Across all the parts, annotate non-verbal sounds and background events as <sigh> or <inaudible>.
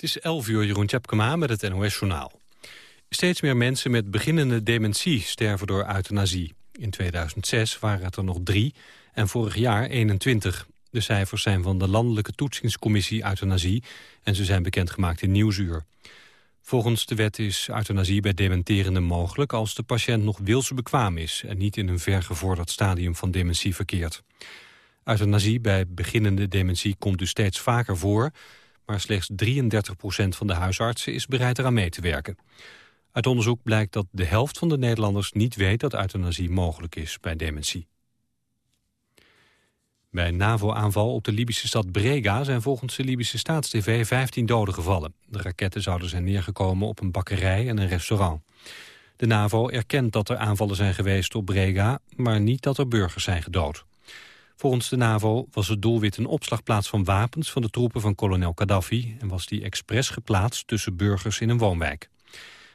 Het is 11 uur, Jeroen Tjepkema met het NOS-journaal. Steeds meer mensen met beginnende dementie sterven door euthanasie. In 2006 waren het er nog drie en vorig jaar 21. De cijfers zijn van de Landelijke Toetsingscommissie Euthanasie... en ze zijn bekendgemaakt in Nieuwsuur. Volgens de wet is euthanasie bij dementerenden mogelijk... als de patiënt nog wilsbekwaam is... en niet in een vergevorderd stadium van dementie verkeert. Euthanasie bij beginnende dementie komt dus steeds vaker voor... maar slechts 33% van de huisartsen is bereid eraan mee te werken. Uit onderzoek blijkt dat de helft van de Nederlanders niet weet dat euthanasie mogelijk is bij dementie. Bij een NAVO-aanval op de Libische stad Brega zijn volgens de Libische staatstv 15 doden gevallen. De raketten zouden zijn neergekomen op een bakkerij en een restaurant. De NAVO erkent dat er aanvallen zijn geweest op Brega, maar niet dat er burgers zijn gedood. Volgens de NAVO was het doelwit een opslagplaats van wapens van de troepen van kolonel Gaddafi en was die expres geplaatst tussen burgers in een woonwijk.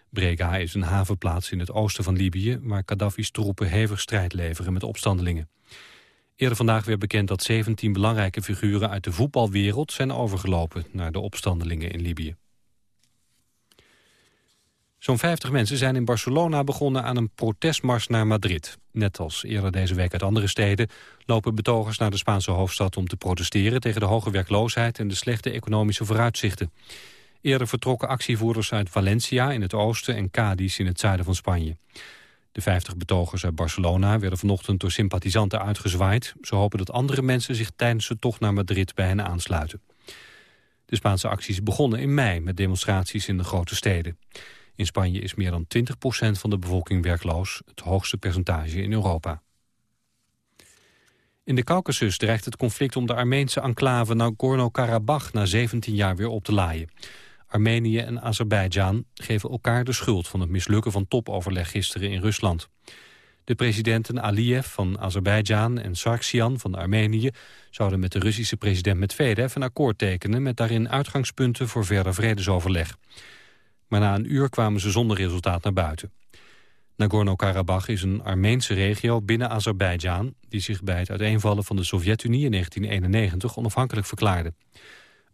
Brega is een havenplaats in het oosten van Libië... waar Gaddafi's troepen hevig strijd leveren met opstandelingen. Eerder vandaag werd bekend dat 17 belangrijke figuren uit de voetbalwereld... zijn overgelopen naar de opstandelingen in Libië. Zo'n 50 mensen zijn in Barcelona begonnen aan een protestmars naar Madrid. Net als eerder deze week uit andere steden lopen betogers naar de Spaanse hoofdstad om te protesteren tegen de hoge werkloosheid en de slechte economische vooruitzichten. Eerder vertrokken actievoerders uit Valencia in het oosten en Cadiz in het zuiden van Spanje. De 50 betogers uit Barcelona werden vanochtend door sympathisanten uitgezwaaid. Ze hopen dat andere mensen zich tijdens de tocht naar Madrid bij hen aansluiten. De Spaanse acties begonnen in mei met demonstraties in de grote steden. In Spanje is meer dan 20% van de bevolking werkloos, het hoogste percentage in Europa. In de Caucasus dreigt het conflict om de Armeense enclave Nagorno-Karabakh na 17 jaar weer op te laaien. Armenië en Azerbeidzjan geven elkaar de schuld van het mislukken van topoverleg gisteren in Rusland. De presidenten Aliyev van Azerbeidzjan en Sargsyan van Armenië zouden met de Russische president Medvedev een akkoord tekenen met daarin uitgangspunten voor verder vredesoverleg. Maar na een uur kwamen ze zonder resultaat naar buiten. Nagorno-Karabakh is een Armeense regio binnen Azerbeidzjan... die zich bij het uiteenvallen van de Sovjet-Unie in 1991 onafhankelijk verklaarde.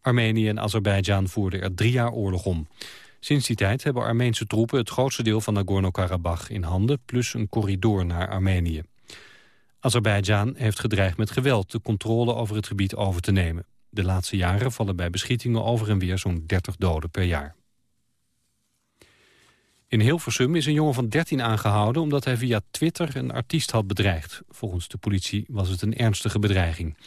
Armenië en Azerbeidzjan voerden er drie jaar oorlog om. Sinds die tijd hebben Armeense troepen het grootste deel van Nagorno-Karabakh in handen... plus een corridor naar Armenië. Azerbeidzjan heeft gedreigd met geweld de controle over het gebied over te nemen. De laatste jaren vallen bij beschietingen over en weer zo'n 30 doden per jaar. In Hilversum is een jongen van 13 aangehouden omdat hij via Twitter een artiest had bedreigd. Volgens de politie was het een ernstige bedreiging.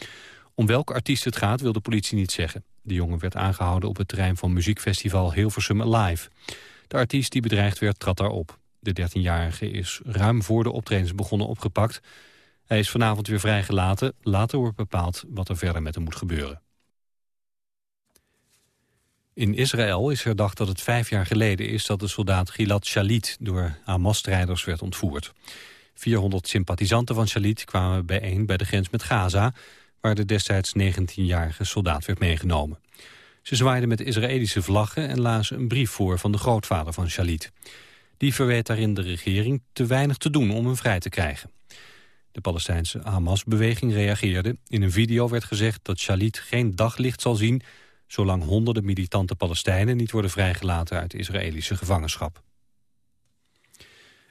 Om welke artiest het gaat wil de politie niet zeggen. De jongen werd aangehouden op het terrein van muziekfestival Hilversum Alive. De artiest die bedreigd werd trad daarop. De 13-jarige is ruim voor de optredens begonnen opgepakt. Hij is vanavond weer vrijgelaten. Later wordt bepaald wat er verder met hem moet gebeuren. In Israël is herdacht dat het vijf jaar geleden is dat de soldaat Gilad Shalit door Hamas-strijders werd ontvoerd. 400 sympathisanten van Shalit kwamen bijeen bij de grens met Gaza waar de destijds 19-jarige soldaat werd meegenomen. Ze zwaaiden met Israëlische vlaggen en lazen een brief voor van de grootvader van Shalit. Die verweet daarin de regering te weinig te doen om hem vrij te krijgen. De Palestijnse Hamas-beweging reageerde. In een video werd gezegd dat Shalit geen daglicht zal zien... zolang honderden militante Palestijnen niet worden vrijgelaten uit Israëlische gevangenschap.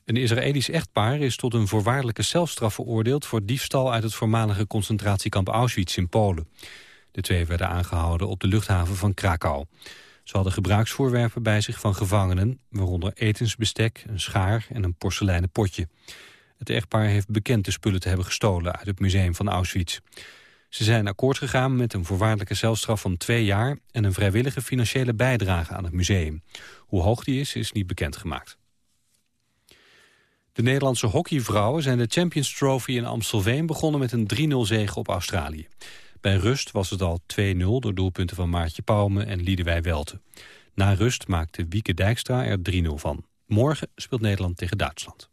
Een Israëlisch echtpaar is tot een voorwaardelijke celstraf veroordeeld... voor diefstal uit het voormalige concentratiekamp Auschwitz in Polen. De twee werden aangehouden op de luchthaven van Krakau. Ze hadden gebruiksvoorwerpen bij zich van gevangenen... waaronder etensbestek, een schaar en een porseleinen potje. Het echtpaar heeft bekend de spullen te hebben gestolen... uit het museum van Auschwitz. Ze zijn akkoord gegaan met een voorwaardelijke celstraf van twee jaar... en een vrijwillige financiële bijdrage aan het museum. Hoe hoog die is, is niet bekendgemaakt. De Nederlandse hockeyvrouwen zijn de Champions Trophy in Amstelveen begonnen met een 3-0 zege op Australië. Bij rust was het al 2-0 door doelpunten van Maartje Pauwme en Liedewij Welte. Na rust maakte Wieke Dijkstra er 3-0 van. Morgen speelt Nederland tegen Duitsland.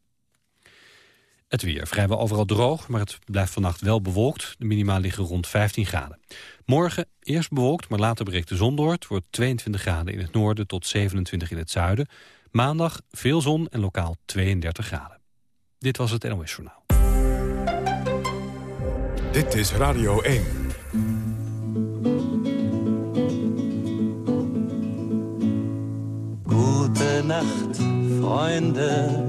Het weer vrijwel overal droog, maar het blijft vannacht wel bewolkt. De minima liggen rond 15 graden. Morgen eerst bewolkt, maar later breekt de zon door. Het wordt 22 graden in het noorden tot 27 in het zuiden. Maandag veel zon en lokaal 32 graden. Dit was het NOS Journaal. Dit is Radio 1. Nacht, Freunde.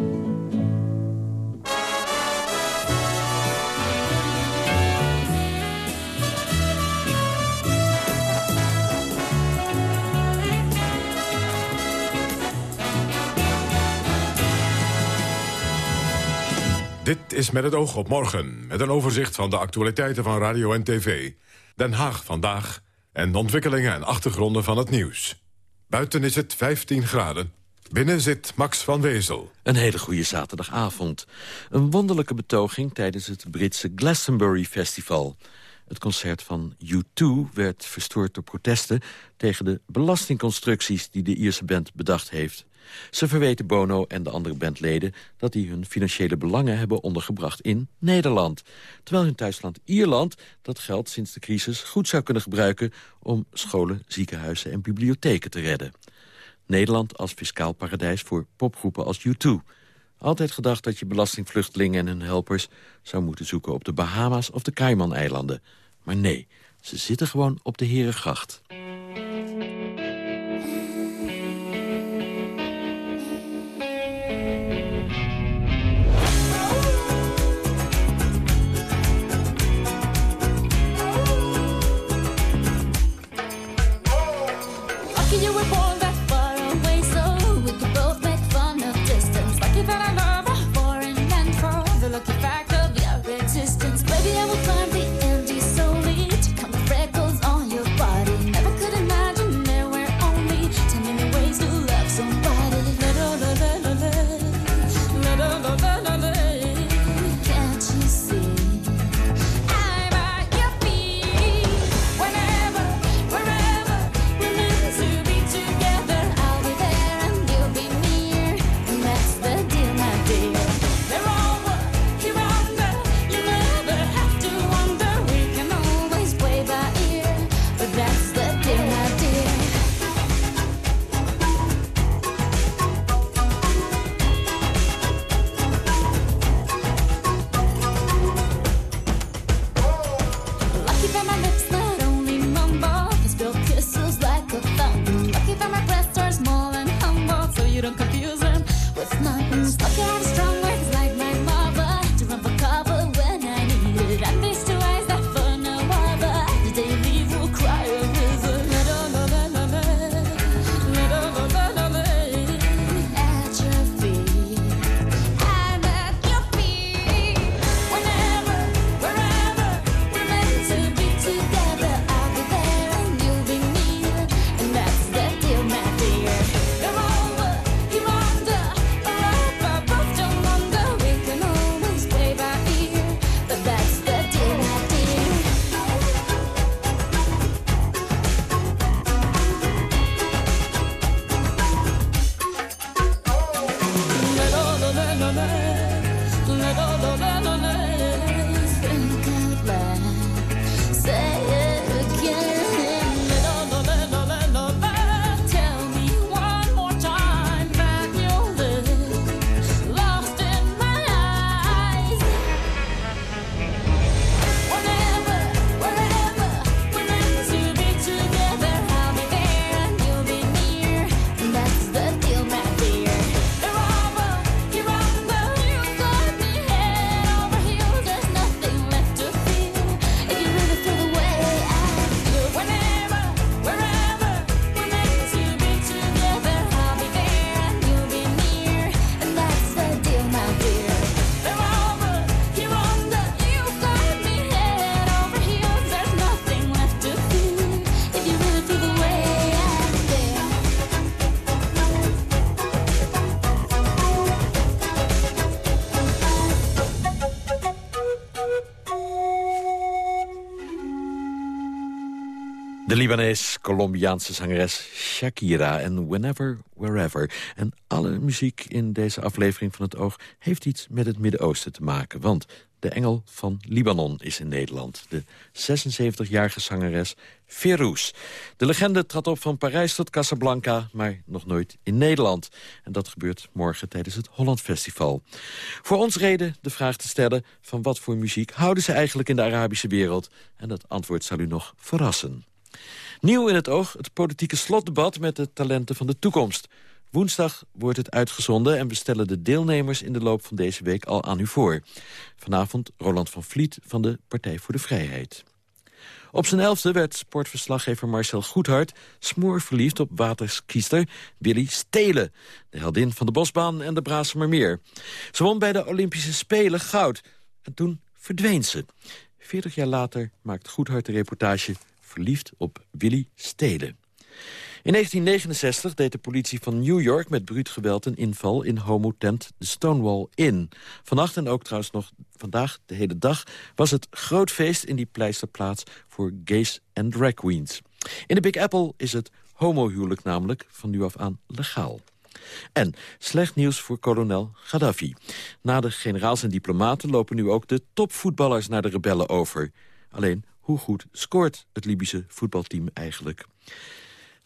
Dit is met het oog op morgen, met een overzicht van de actualiteiten van radio en tv. Den Haag vandaag en de ontwikkelingen en achtergronden van het nieuws. Buiten is het 15 graden. Binnen zit Max van Wezel. Een hele goede zaterdagavond. Een wonderlijke betoging tijdens het Britse Glastonbury Festival. Het concert van U2 werd verstoord door protesten... tegen de belastingconstructies die de Ierse band bedacht heeft. Ze verweten Bono en de andere bandleden dat die hun financiële belangen hebben ondergebracht in Nederland. Terwijl hun thuisland Ierland dat geld sinds de crisis goed zou kunnen gebruiken om scholen, ziekenhuizen en bibliotheken te redden. Nederland als fiscaal paradijs voor popgroepen als U2. Altijd gedacht dat je belastingvluchtelingen en hun helpers zou moeten zoeken op de Bahama's of de Cayman-eilanden. Maar nee, ze zitten gewoon op de Herengracht. Libanees-Colombiaanse zangeres Shakira en Whenever, Wherever. En alle muziek in deze aflevering van het Oog heeft iets met het Midden-Oosten te maken. Want De engel van Libanon is in Nederland. De 76-jarige zangeres Ferouz. De legende trad op van Parijs tot Casablanca, maar nog nooit in Nederland. En dat gebeurt morgen tijdens het Holland Festival. Voor ons reden de vraag te stellen van wat voor muziek houden ze eigenlijk in de Arabische wereld? En dat antwoord zal u nog verrassen. Nieuw in het oog het politieke slotdebat met de talenten van de toekomst. Woensdag wordt het uitgezonden en we stellen de deelnemers in de loop van deze week al aan u voor. Vanavond Roland van Vliet van de Partij voor de Vrijheid. Op zijn elfde werd sportverslaggever Marcel Goedhart smoorverliefd op waterskiester Willy Stelen. De heldin van de Bosbaan en de Brasemermeer. Ze won bij de Olympische Spelen goud en toen verdween ze. Veertig jaar later maakt Goedhart de reportage Verliefd op Willy Stelen. In 1969 deed de politie van New York met bruut geweld een inval in homotent de Stonewall Inn. Vannacht en ook trouwens nog vandaag, de hele dag, was het groot feest in die pleisterplaats voor gays en drag queens. In de Big Apple is het homohuwelijk namelijk van nu af aan legaal. En slecht nieuws voor kolonel Gaddafi. Na de generaals en diplomaten lopen nu ook de topvoetballers naar de rebellen over. Alleen, hoe goed scoort het Libische voetbalteam eigenlijk?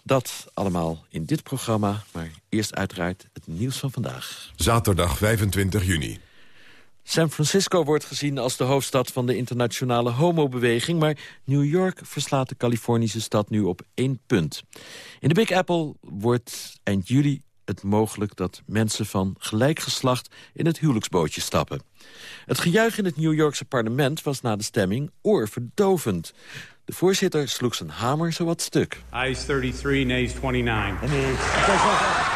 Dat allemaal in dit programma, maar eerst uiteraard het nieuws van vandaag. Zaterdag 25 juni. San Francisco wordt gezien als de hoofdstad van de internationale homobeweging... maar New York verslaat de Californische stad nu op één punt. In de Big Apple wordt eind juli het mogelijk dat mensen van gelijk geslacht in het huwelijksbootje stappen. Het gejuich in het New Yorkse parlement was na de stemming oorverdovend. De voorzitter sloeg zijn hamer zowat stuk. Ayes 33, nays 29.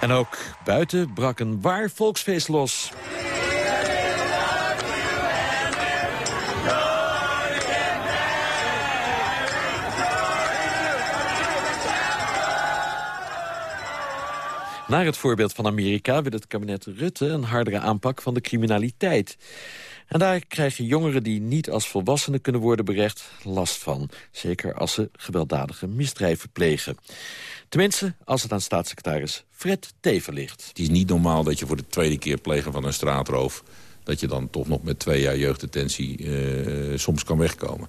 En ook buiten brak een waar volksfeest los. Naar het voorbeeld van Amerika wil het kabinet Rutte een hardere aanpak van de criminaliteit. En daar krijgen jongeren die niet als volwassenen kunnen worden berecht last van. Zeker als ze gewelddadige misdrijven plegen. Tenminste, als het aan staatssecretaris Fred Teven ligt. Het is niet normaal dat je voor de tweede keer plegen van een straatroof... dat je dan toch nog met twee jaar jeugddetentie uh, soms kan wegkomen.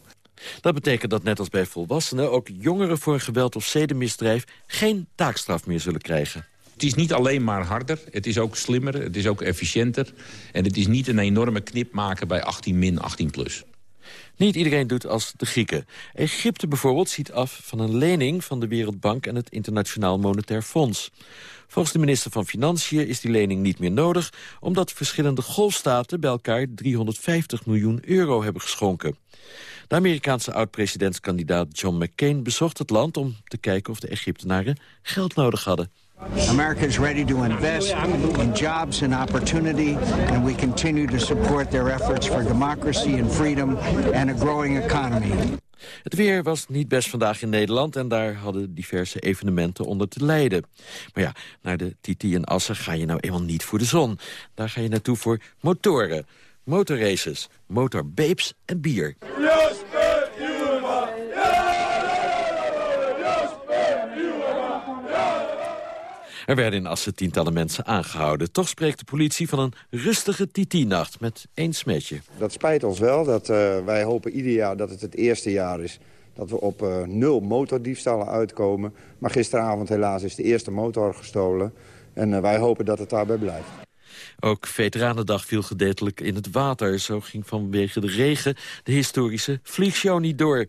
Dat betekent dat net als bij volwassenen... ook jongeren voor een geweld of zedenmisdrijf geen taakstraf meer zullen krijgen. Het is niet alleen maar harder, het is ook slimmer, het is ook efficiënter. En het is niet een enorme knip maken bij 18 min, 18 plus. Niet iedereen doet als de Grieken. Egypte bijvoorbeeld ziet af van een lening van de Wereldbank en het Internationaal Monetair Fonds. Volgens de minister van Financiën is die lening niet meer nodig... omdat verschillende golfstaten bij elkaar 350 miljoen euro hebben geschonken. De Amerikaanse oud-presidentskandidaat John McCain bezocht het land... om te kijken of de Egyptenaren geld nodig hadden. America is ready to invest in jobs and opportunity, and we continue to support their efforts for democracy and freedom and a growing economy. Het weer was niet best vandaag in Nederland en daar hadden diverse evenementen onder te lijden. Maar ja, naar de TT en Assen ga je nou eenmaal niet voor de zon. Daar ga je naartoe voor motoren, motorraces, motorbabes en bier. Er werden in Assen tientallen mensen aangehouden. Toch spreekt de politie van een rustige TT-nacht met één smetje. Dat spijt ons wel. Dat, uh, wij hopen ieder jaar dat het het eerste jaar is dat we op uh, nul motordiefstallen uitkomen. Maar gisteravond helaas is de eerste motor gestolen. En uh, wij hopen dat het daarbij blijft. Ook Veteranendag viel gedeeltelijk in het water. Zo ging vanwege de regen de historische vliegshow niet door.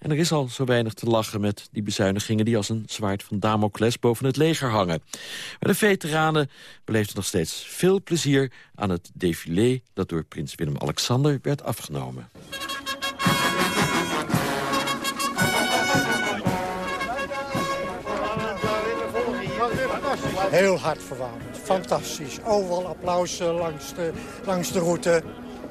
En er is al zo weinig te lachen met die bezuinigingen... die als een zwaard van Damocles boven het leger hangen. Maar de veteranen beleefden nog steeds veel plezier... aan het défilé dat door prins Willem-Alexander werd afgenomen. Heel hard verwarmd. Fantastisch. Overal applaus langs de, langs de route.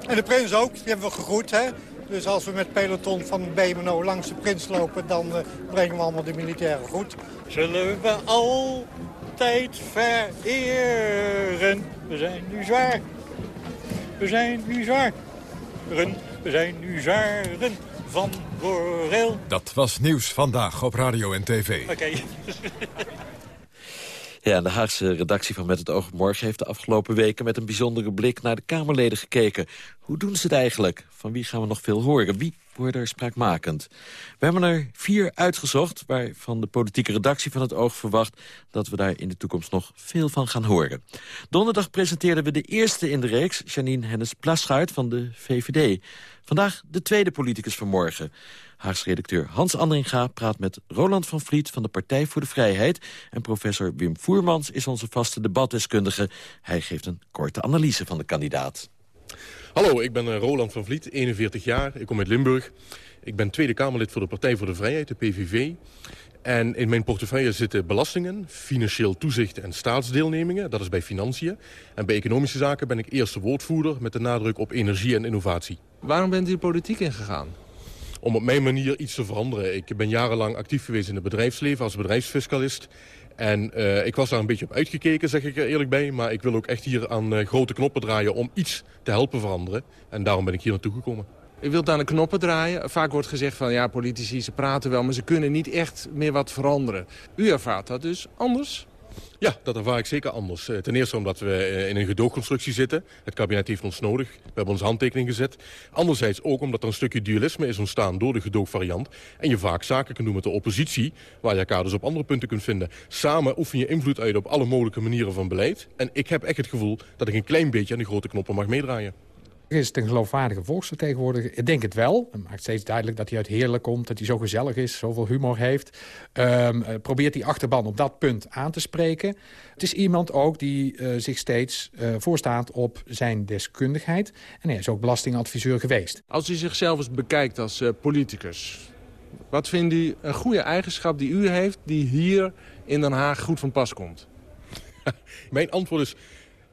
En de prins ook, die hebben we gegroet. Hè? Dus als we met peloton van BMNO langs de prins lopen... dan uh, brengen we allemaal de militairen goed. Zullen we altijd vereren. We zijn nu zwaar. We zijn nu zwaar. We zijn nu zwaren van Borrel. Dat was nieuws vandaag op radio en tv. Oké. Ja, de Haagse redactie van Met het Oog op Morgen... heeft de afgelopen weken met een bijzondere blik naar de Kamerleden gekeken. Hoe doen ze het eigenlijk? Van wie gaan we nog veel horen? Wie spraakmakend? We hebben er vier uitgezocht... waarvan de politieke redactie van het Oog verwacht... dat we daar in de toekomst nog veel van gaan horen. Donderdag presenteerden we de eerste in de reeks... Janine Hennis-Plaschuit van de VVD. Vandaag de tweede politicus van morgen. Haags redacteur Hans Andringa praat met Roland van Vliet van de Partij voor de Vrijheid. En professor Wim Voermans is onze vaste debatdeskundige. Hij geeft een korte analyse van de kandidaat. Hallo, ik ben eh, Roland van Vliet, 41 jaar. Ik kom uit Limburg. Ik ben Tweede Kamerlid voor de Partij voor de Vrijheid, de PVV. En in mijn portefeuille zitten belastingen, financieel toezicht en staatsdeelnemingen. Dat is bij financiën. En bij economische zaken ben ik eerste woordvoerder met de nadruk op energie en innovatie. Waarom bent u de politiek ingegaan? om op mijn manier iets te veranderen. Ik ben jarenlang actief geweest in het bedrijfsleven als bedrijfsfiscalist. En uh, ik was daar een beetje op uitgekeken, zeg ik er eerlijk bij. Maar ik wil ook echt hier aan uh, grote knoppen draaien om iets te helpen veranderen. En daarom ben ik hier naartoe gekomen. U wilt aan de knoppen draaien. Vaak wordt gezegd van ja, politici ze praten wel, maar ze kunnen niet echt meer wat veranderen. U ervaart dat dus anders? Ja, dat ervaar ik zeker anders. Eh, ten eerste omdat we eh, in een gedoogconstructie zitten. Het kabinet heeft ons nodig. We hebben onze handtekening gezet. Anderzijds ook omdat er een stukje dualisme is ontstaan door de gedoogvariant. En je vaak zaken kan doen met de oppositie, waar je dus op andere punten kunt vinden. Samen oefen je invloed uit op alle mogelijke manieren van beleid. En ik heb echt het gevoel dat ik een klein beetje aan de grote knoppen mag meedraaien. Is het een geloofwaardige volksvertegenwoordiger? Ik denk het wel. Het maakt steeds duidelijk dat hij uit Heerlijk komt, dat hij zo gezellig is, zoveel humor heeft. Um, probeert die achterban op dat punt aan te spreken. Het is iemand ook die uh, zich steeds uh, voorstaat op zijn deskundigheid. En hij is ook belastingadviseur geweest. Als u zichzelf eens bekijkt als uh, politicus... wat vindt u een goede eigenschap die u heeft... die hier in Den Haag goed van pas komt? <laughs> Mijn antwoord is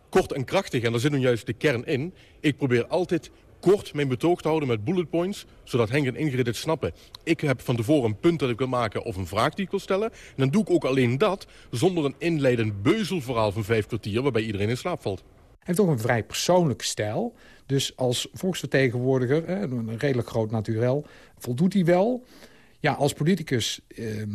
kort en krachtig. En daar zit nu juist de kern in. Ik probeer altijd kort mijn betoog te houden met bullet points... zodat Henk en Ingrid het snappen. Ik heb van tevoren een punt dat ik wil maken of een vraag die ik wil stellen. En dan doe ik ook alleen dat zonder een inleidend beuzelverhaal van vijf kwartier... waarbij iedereen in slaap valt. Hij heeft ook een vrij persoonlijke stijl. Dus als volksvertegenwoordiger, een redelijk groot naturel, voldoet hij wel... Ja, als politicus uh, uh,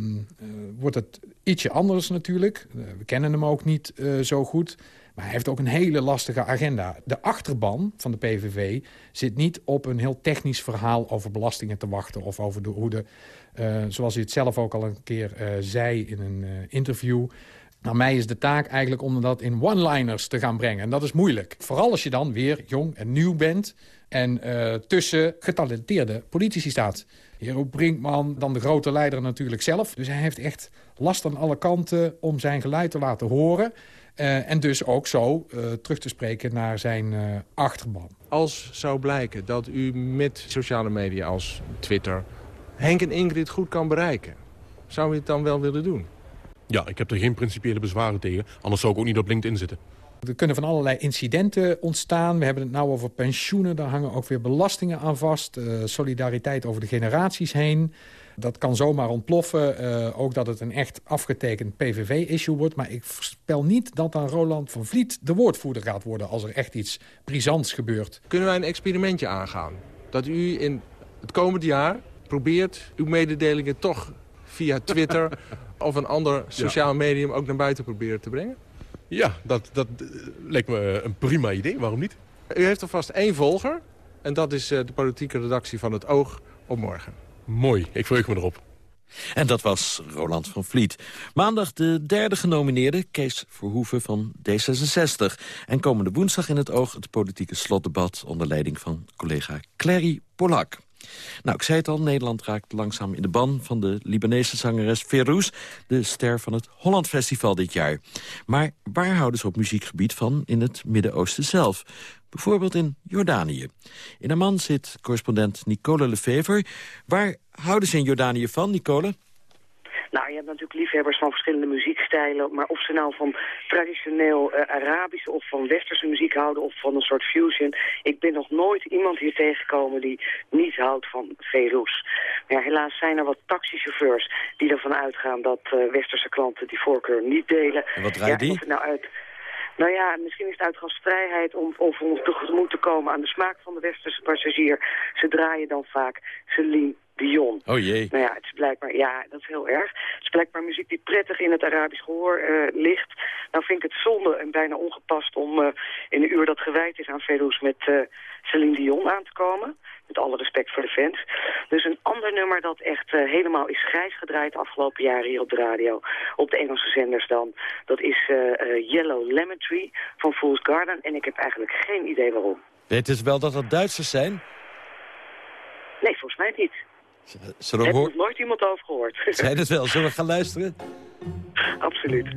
wordt het ietsje anders natuurlijk. Uh, we kennen hem ook niet uh, zo goed. Maar hij heeft ook een hele lastige agenda. De achterban van de PVV zit niet op een heel technisch verhaal over belastingen te wachten... of over de, hoe de, uh, zoals hij het zelf ook al een keer uh, zei in een uh, interview... Nou, mij is de taak eigenlijk om dat in one-liners te gaan brengen. En dat is moeilijk. Vooral als je dan weer jong en nieuw bent... en tussen getalenteerde politici staat. Hero Brinkman, dan de grote leider natuurlijk zelf. Dus hij heeft echt last aan alle kanten om zijn geluid te laten horen... Uh, en dus ook zo uh, terug te spreken naar zijn uh, achterban. Als zou blijken dat u met sociale media als Twitter... Henk en Ingrid goed kan bereiken, zou u het dan wel willen doen? Ja, ik heb er geen principiële bezwaren tegen. Anders zou ik ook niet op LinkedIn zitten. Er kunnen van allerlei incidenten ontstaan. We hebben het nou over pensioenen. Daar hangen ook weer belastingen aan vast. solidariteit over de generaties heen. Dat kan zomaar ontploffen. Uh, ook dat het een echt afgetekend PVV-issue wordt. Maar ik voorspel niet dat dan Roland van Vliet de woordvoerder gaat worden... als er echt iets brisants gebeurt. Kunnen wij een experimentje aangaan? Dat u in het komend jaar probeert uw mededelingen toch via Twitter... <laughs> of een ander sociaal medium ook naar buiten proberen te brengen? Ja, dat, dat lijkt me een prima idee. Waarom niet? U heeft alvast één volger. En dat is de politieke redactie van het Oog op morgen. Mooi, ik verheug me erop. En dat was Roland van Vliet. Maandag de derde genomineerde, Kees Verhoeven van D66. En komende woensdag in het oog het politieke slotdebat... onder leiding van collega Clary Polak. Nou, ik zei het al, Nederland raakt langzaam in de ban van de Libanese zangeres Ferouz, de ster van het Holland Festival dit jaar. Maar waar houden ze op muziekgebied van in het Midden-Oosten zelf? Bijvoorbeeld in Jordanië. In Amman zit correspondent Nicole Lefever. Waar houden ze in Jordanië van, Nicole? Nou, je hebt natuurlijk liefhebbers van verschillende muziekstijlen. Maar of ze nou van traditioneel uh, Arabische of van westerse muziek houden... of van een soort fusion. Ik ben nog nooit iemand hier tegengekomen die niet houdt van Feroes. Maar ja, helaas zijn er wat taxichauffeurs die ervan uitgaan... dat uh, westerse klanten die voorkeur niet delen. En wat rijdt die? Ja, nou uit... Nou ja, misschien is het uit gastvrijheid om, om ons tegemoet te komen aan de smaak van de westerse passagier. Ze draaien dan vaak Celine Dion. Oh jee. Nou ja, het is blijkbaar, ja, dat is heel erg. Het is blijkbaar muziek die prettig in het Arabisch gehoor uh, ligt. Nou vind ik het zonde en bijna ongepast om uh, in een uur dat gewijd is aan Ferouz met uh, Celine Dion aan te komen. Met alle respect voor de fans. Dus een ander nummer dat echt helemaal is grijs gedraaid de afgelopen jaren hier op de radio. Op de Engelse zenders dan. Dat is Yellow Lemon Tree van Fool's Garden. En ik heb eigenlijk geen idee waarom. Weet het wel dat het Duitsers zijn? Nee, volgens mij niet. Zullen we Heb nooit iemand over gehoord. Zijn het wel? Zullen we gaan luisteren? Absoluut.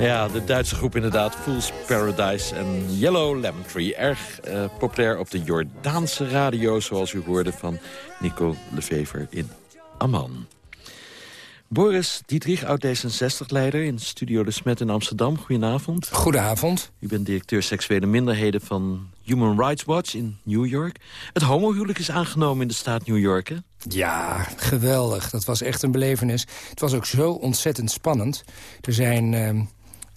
Ja, de Duitse groep inderdaad. Fool's Paradise en Yellow Lemon Tree. Erg uh, populair op de Jordaanse radio, zoals u hoorde van Nico Lefever in Amman. Boris Dietrich, oud-D66-leider in Studio De Smet in Amsterdam. Goedenavond. Goedenavond. U bent directeur seksuele minderheden van Human Rights Watch in New York. Het homohuwelijk is aangenomen in de staat New York, hè? Ja, geweldig. Dat was echt een belevenis. Het was ook zo ontzettend spannend. Er zijn... Uh...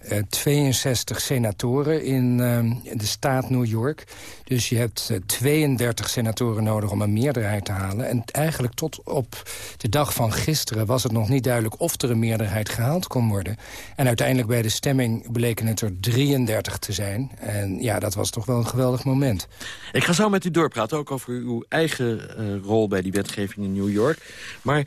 Uh, 62 senatoren in uh, de staat New York. Dus je hebt uh, 32 senatoren nodig om een meerderheid te halen. En eigenlijk tot op de dag van gisteren was het nog niet duidelijk... of er een meerderheid gehaald kon worden. En uiteindelijk bij de stemming bleken het er 33 te zijn. En ja, dat was toch wel een geweldig moment. Ik ga zo met u doorpraten, ook over uw eigen rol bij die wetgeving in New York. Maar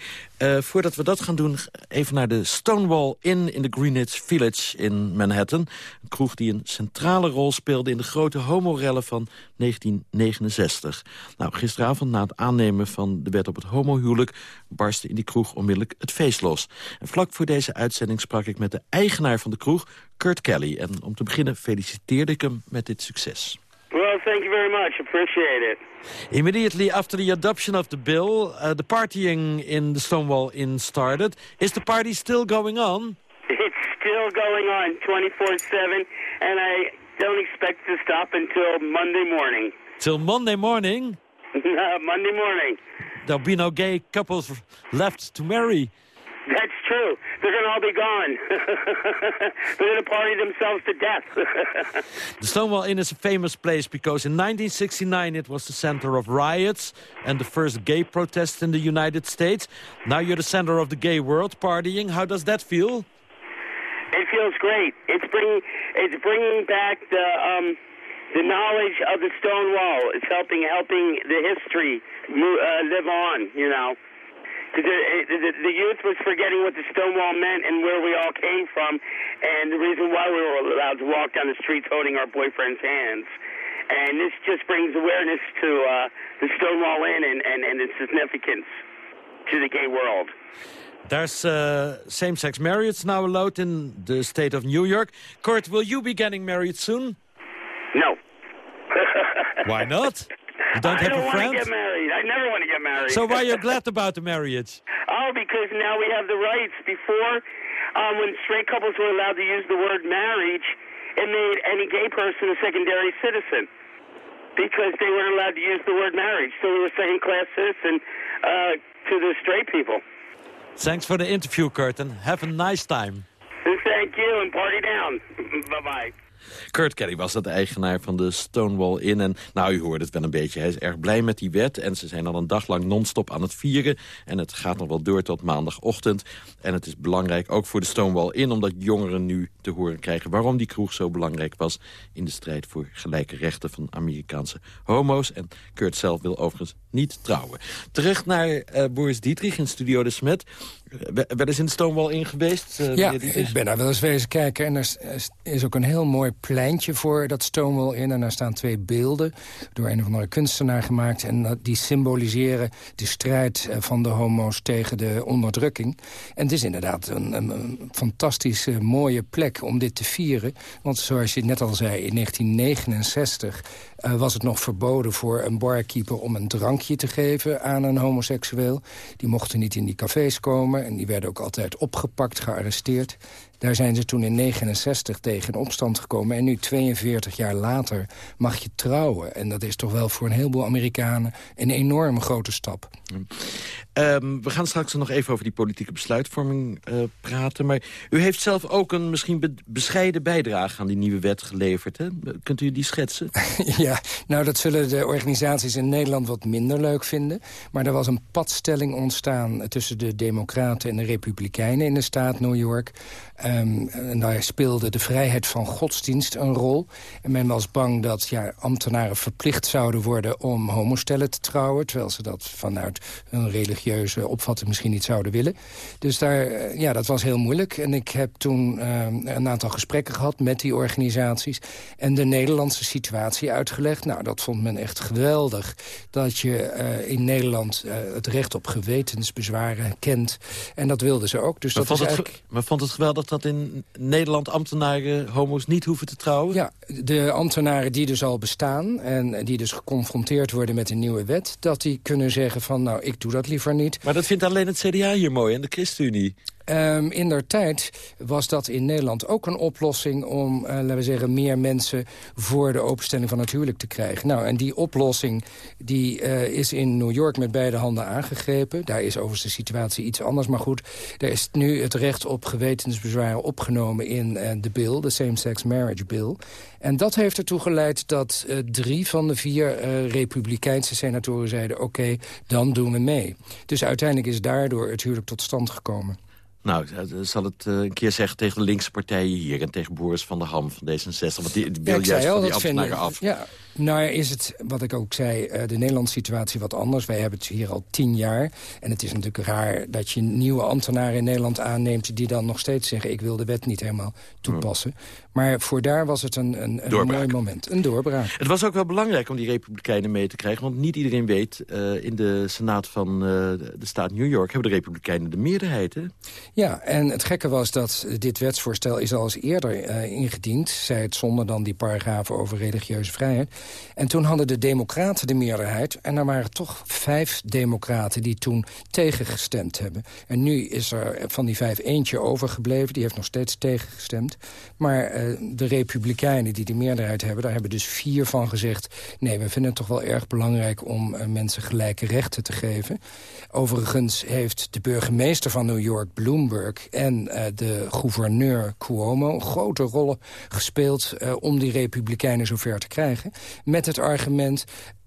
voordat we dat gaan doen, even naar de Stonewall Inn in de Greenwich Village in Manhattan. Een kroeg die een centrale rol speelde in de grote homorellen van 1969. Nou, gisteravond na het aannemen van de wet op het homohuwelijk... barstte in die kroeg onmiddellijk het feest los. En vlak voor deze uitzending sprak ik met de eigenaar van de kroeg, Kurt Kelly. En om te beginnen feliciteerde ik hem met dit succes. Well, thank you very much. Appreciate it. Immediately after the adoption of the bill, uh, the partying in the Stonewall Inn started. Is the party still going on? Still going on 24-7, and I don't expect to stop until Monday morning. Till Monday morning? <laughs> Monday morning. There'll be no gay couples left to marry. That's true. They're going to all be gone. <laughs> They're going to party themselves to death. <laughs> the Stonewall Inn is a famous place because in 1969 it was the center of riots and the first gay protests in the United States. Now you're the center of the gay world partying. How does that feel? It feels great. It's bringing it's bringing back the um, the knowledge of the Stonewall. It's helping helping the history uh, live on. You know. The, the, the, youth was forgetting what the Stonewall meant and where we all came from, and the reason why we were allowed to walk down the streets holding our boyfriends' hands. And this just brings awareness to uh, the Stonewall Inn and, and, and its significance to the gay world. There's uh, same-sex marriage now allowed in the state of New York. Kurt, will you be getting married soon? No. <laughs> Why not? You don't I have don't a want friend? to get married. I never want to get married. So why are you <laughs> glad about the marriage? Oh, because now we have the rights. Before, um, when straight couples were allowed to use the word marriage, it made any gay person a secondary citizen because they weren't allowed to use the word marriage. So we were second-class citizen uh, to the straight people. Thanks for the interview, Curtin. have a nice time. <laughs> Thank you, and party down. <laughs> Bye-bye. Kurt Kelly was dat eigenaar van de Stonewall Inn. En nou, u hoorde het wel een beetje. Hij is erg blij met die wet. En ze zijn al een dag lang non-stop aan het vieren. En het gaat nog wel door tot maandagochtend. En het is belangrijk ook voor de Stonewall Inn... omdat jongeren nu te horen krijgen waarom die kroeg zo belangrijk was... in de strijd voor gelijke rechten van Amerikaanse homo's. En Kurt zelf wil overigens niet trouwen. Terug naar eh, Boris Dietrich in Studio de Smet. Wel eens in de Stonewall Inn geweest? eh, ja, ik ben daar wel eens wezen kijken. En er is, is ook een heel mooi pleintje voor dat Stonewall in. En daar staan twee beelden door een of andere kunstenaar gemaakt. En die symboliseren de strijd eh, van de homo's tegen de onderdrukking. En het is inderdaad een, een, een fantastische mooie plek om dit te vieren. Want zoals je net al zei, in 1969 eh, was het nog verboden voor een barkeeper om een drankje te geven aan een homoseksueel. Die mochten niet in die cafés komen en die werden ook altijd opgepakt, gearresteerd. Daar zijn ze toen in 69 tegen in opstand gekomen. En nu, 42 jaar later, mag je trouwen. En dat is toch wel voor een heleboel Amerikanen een enorm grote stap. Ehm, we gaan straks nog even over die politieke besluitvorming eh, praten. Maar u heeft zelf ook een misschien be- bescheiden bijdrage aan die nieuwe wet geleverd. Hè? Kunt u die schetsen? <laughs> Ja, nou dat zullen de organisaties in Nederland wat minder leuk vinden. Maar er was een padstelling ontstaan tussen de democraten en de republikeinen in de staat New York. Ehm, en daar speelde de vrijheid van godsdienst een rol. En men was bang dat ja, ambtenaren verplicht zouden worden om homostellen te trouwen. Terwijl ze dat vanuit hun religieuze opvatting misschien niet zouden willen. Dus daar, eh, ja, dat was heel moeilijk. En ik heb toen ehm, een aantal gesprekken gehad met die organisaties. En de Nederlandse situatie uitgelegd. Nou, dat vond men echt geweldig. Dat je eh, in Nederland eh, het recht op gewetensbezwaren kent. En dat wilden ze ook. Dus maar, dat vond is eigenlijk... maar vond het geweldig dat in Nederland ambtenaren homo's niet hoeven te trouwen? Ja, de ambtenaren die dus al bestaan... en die dus geconfronteerd worden met een nieuwe wet... dat die kunnen zeggen van, nou, ik doe dat liever niet. Maar dat vindt alleen het CDA hier mooi en de ChristenUnie. Um, in der tijd was dat in Nederland ook een oplossing... om, uh, laten we zeggen, meer mensen voor de openstelling van het huwelijk te krijgen. Nou, en die oplossing die, uh, is in New York met beide handen aangegrepen. Daar is overigens de situatie iets anders, maar goed. Er is nu het recht op gewetensbezwaren opgenomen in uh, de bill, de Same-Sex Marriage Bill. En dat heeft ertoe geleid dat drie van de vier republikeinse senatoren zeiden... oké, dan doen we mee. Dus uiteindelijk is daardoor het huwelijk tot stand gekomen. Nou, zal het uh, een keer zeggen tegen de linkse partijen hier... en tegen Boris van der Ham van D66. Want die, die wil ja, juist al, van die ambtenaren af. Ja, nou is het, wat ik ook zei, uh, de Nederlandse situatie wat anders. Wij hebben het hier al tien jaar. En het is natuurlijk raar dat je nieuwe ambtenaren in Nederland aanneemt... die dan nog steeds zeggen, ik wil de wet niet helemaal toepassen. Maar voor daar was het een, een, een mooi moment. Een doorbraak. Het was ook wel belangrijk om die republikeinen mee te krijgen. Want niet iedereen weet, uh, in de senaat van uh, de staat New York... hebben de republikeinen de meerderheid, hè? Ja, en het gekke was dat dit wetsvoorstel is al eens eerder uh, ingediend. Zij het zonder dan die paragrafen over religieuze vrijheid. En toen hadden de democraten de meerderheid. En er waren toch vijf democraten die toen tegengestemd hebben. En nu is er van die vijf eentje overgebleven. Die heeft nog steeds tegengestemd. Maar uh, de republikeinen die de meerderheid hebben... daar hebben dus vier van gezegd... nee, we vinden het toch wel erg belangrijk om uh, mensen gelijke rechten te geven. Overigens heeft de burgemeester van New York, En uh, de gouverneur Cuomo grote rollen gespeeld... om die republikeinen zover te krijgen. Met het argument...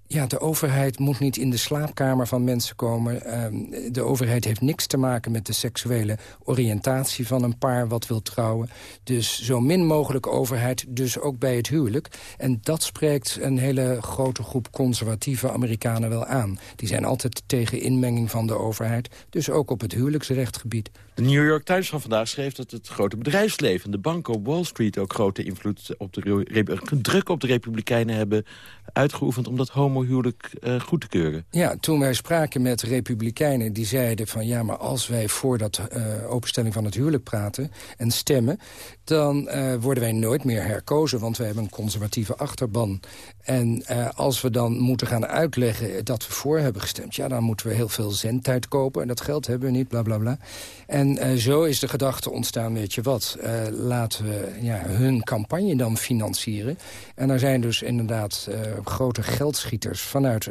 Ja, de overheid moet niet in de slaapkamer van mensen komen. Um, de overheid heeft niks te maken met de seksuele oriëntatie van een paar wat wil trouwen. Dus zo min mogelijk overheid, dus ook bij het huwelijk. En dat spreekt een hele grote groep conservatieve Amerikanen wel aan. Die zijn altijd tegen inmenging van de overheid, dus ook op het huwelijksrechtgebied. De New York Times van vandaag schreef dat het grote bedrijfsleven... de banken op Wall Street ook grote invloed op de druk op de Republikeinen hebben uitgeoefend... omdat homo homohuwelijk uh, goed te keuren. Ja, toen wij spraken met republikeinen die zeiden van... ja, maar als wij voor dat uh, openstelling van het huwelijk praten en stemmen... dan uh, worden wij nooit meer herkozen, want we hebben een conservatieve achterban. En als we dan moeten gaan uitleggen dat we voor hebben gestemd... ja, dan moeten we heel veel zendtijd kopen en dat geld hebben we niet, bla bla bla. En zo is de gedachte ontstaan, weet je wat... laten we ja, hun campagne dan financieren. En er zijn dus inderdaad grote geldschieters vanuit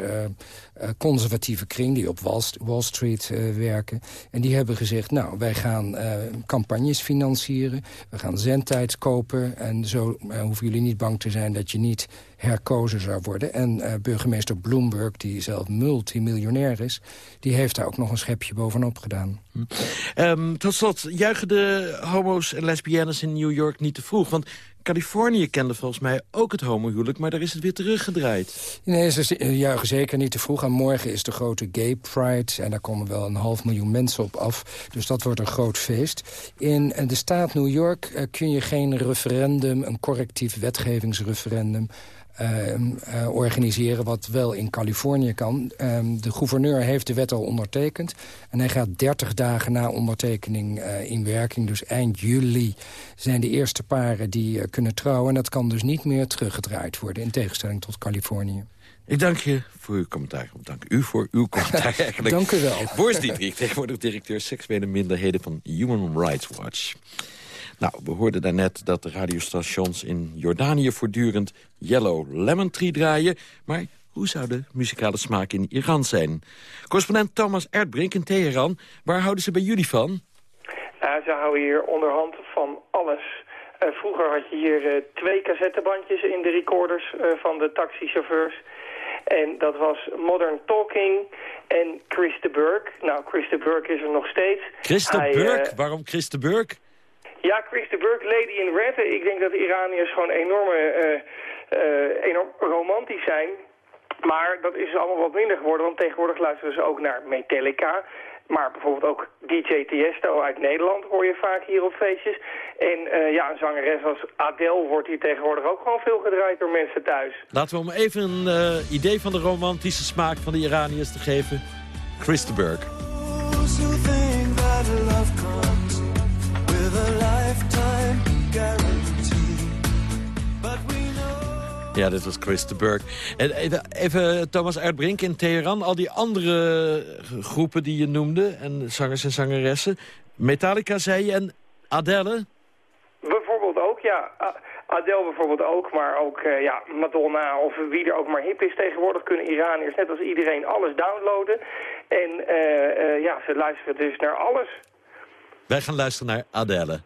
conservatieve kring... die op Wall, Street uh, werken. En die hebben gezegd, nou, wij gaan campagnes financieren. We gaan zendtijd kopen. En zo hoeven jullie niet bang te zijn dat je niet herkozen zou worden. En burgemeester Bloomberg, die zelf multimiljonair is... die heeft daar ook nog een schepje bovenop gedaan. Um, tot slot, juichen de homo's en lesbiennes in New York niet te vroeg? Want Californië kende volgens mij ook het homohuwelijk, maar daar is het weer teruggedraaid. Nee, ze juichen zeker niet te vroeg. En morgen is de grote Gay Pride en daar komen wel een half miljoen mensen op af. Dus dat wordt een groot feest. In de staat New York eh, kun je geen referendum, een correctief wetgevingsreferendum uh, organiseren, wat wel in Californië kan. Uh, de gouverneur heeft de wet al ondertekend. En hij gaat 30 dagen na ondertekening uh, in werking. Dus eind juli zijn de eerste paren die eh, kunnen trouwen. En dat kan dus niet meer teruggedraaid worden, in tegenstelling tot Californië. Ik dank je voor uw commentaar. Dank u voor uw commentaar <laughs> eigenlijk. dank u wel. Boris Dietrich, tegenwoordig directeur seksuele minderheden van Human Rights Watch. Nou, we hoorden daarnet dat de radiostations in Jordanië voortdurend Yellow Lemon Tree draaien. Maar hoe zou de muzikale smaak in Iran zijn? Correspondent Thomas Erdbrink in Teheran. Waar houden ze bij jullie van? Nou, ze houden hier onderhand van alles. Uh, vroeger had je hier uh, twee cassettebandjes in de recorders uh, van de taxichauffeurs. En dat was Modern Talking en Chris de Burke. Nou, Chris de Burke is er nog steeds. Chris de Burke? Waarom Chris de Burke? Ja, Chris de Burke, Lady in Red. Ik denk dat de Iraniërs gewoon enorme, uh, uh, enorm romantisch zijn. Maar dat is allemaal wat minder geworden, want tegenwoordig luisteren ze ook naar Metallica. Maar bijvoorbeeld ook DJ Tiesto uit Nederland hoor je vaak hier op feestjes. En uh, ja, een zangeres als Adele wordt hier tegenwoordig ook gewoon veel gedraaid door mensen thuis. Laten we om even een idee van de romantische smaak van de Iraniërs te geven. Chris Ja, dit was Chris de Burke. En even, even Thomas Uitbrink in Teheran. Al die andere groepen die je noemde, en zangers en zangeressen. Metallica, zei je, en Adele? Bijvoorbeeld ook, ja. Adele bijvoorbeeld ook, maar ook uh, ja, Madonna of wie er ook maar hip is. Tegenwoordig kunnen Iraniërs net als iedereen alles downloaden. En uh, uh, ja, ze luisteren dus naar alles. Wij gaan luisteren naar Adele.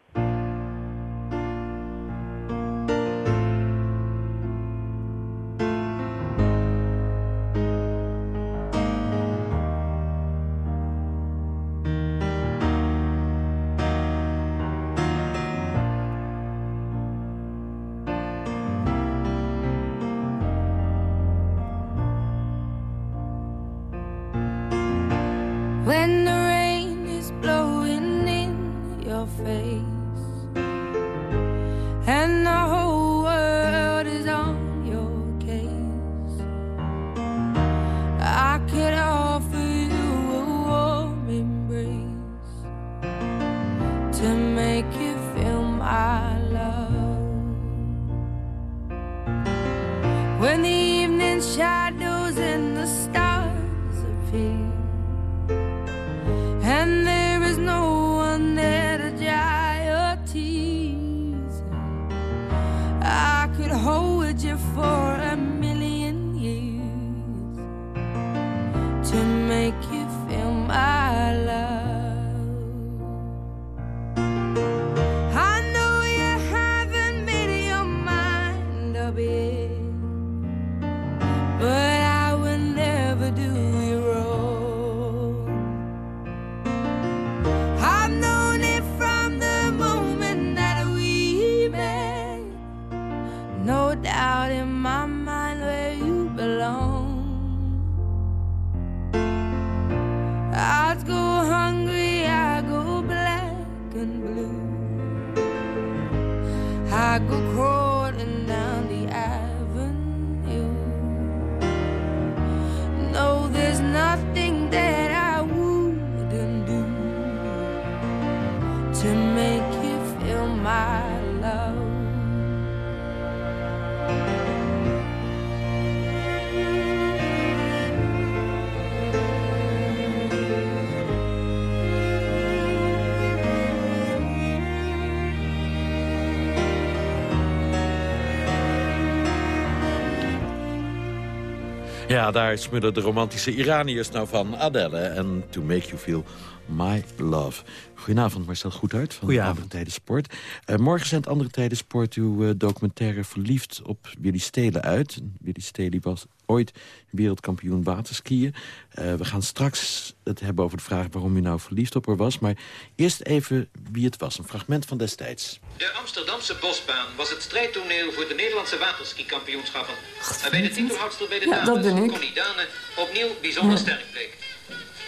Ja, daar smullen de romantische Iraniërs nou van. Adele en To Make You Feel My Love. Goedenavond, Marcel Goedhart van Goedenavond. Andere Tijden Sport. Uh, morgen zendt Andere Tijden Sport uw uh, documentaire Verliefd op Willy Stelen uit. Willy Stelen was ooit wereldkampioen waterskiën. Uh, we gaan straks het hebben over de vraag waarom u nou verliefd op haar was. Maar eerst even wie het was. Een fragment van destijds. De Amsterdamse bosbaan was het strijdtoneel voor de Nederlandse waterski-kampioenschappen. Waarbij de titelhoudster bij de Ja, dat ben ik. Connie Dane, opnieuw bijzonder sterk bleek.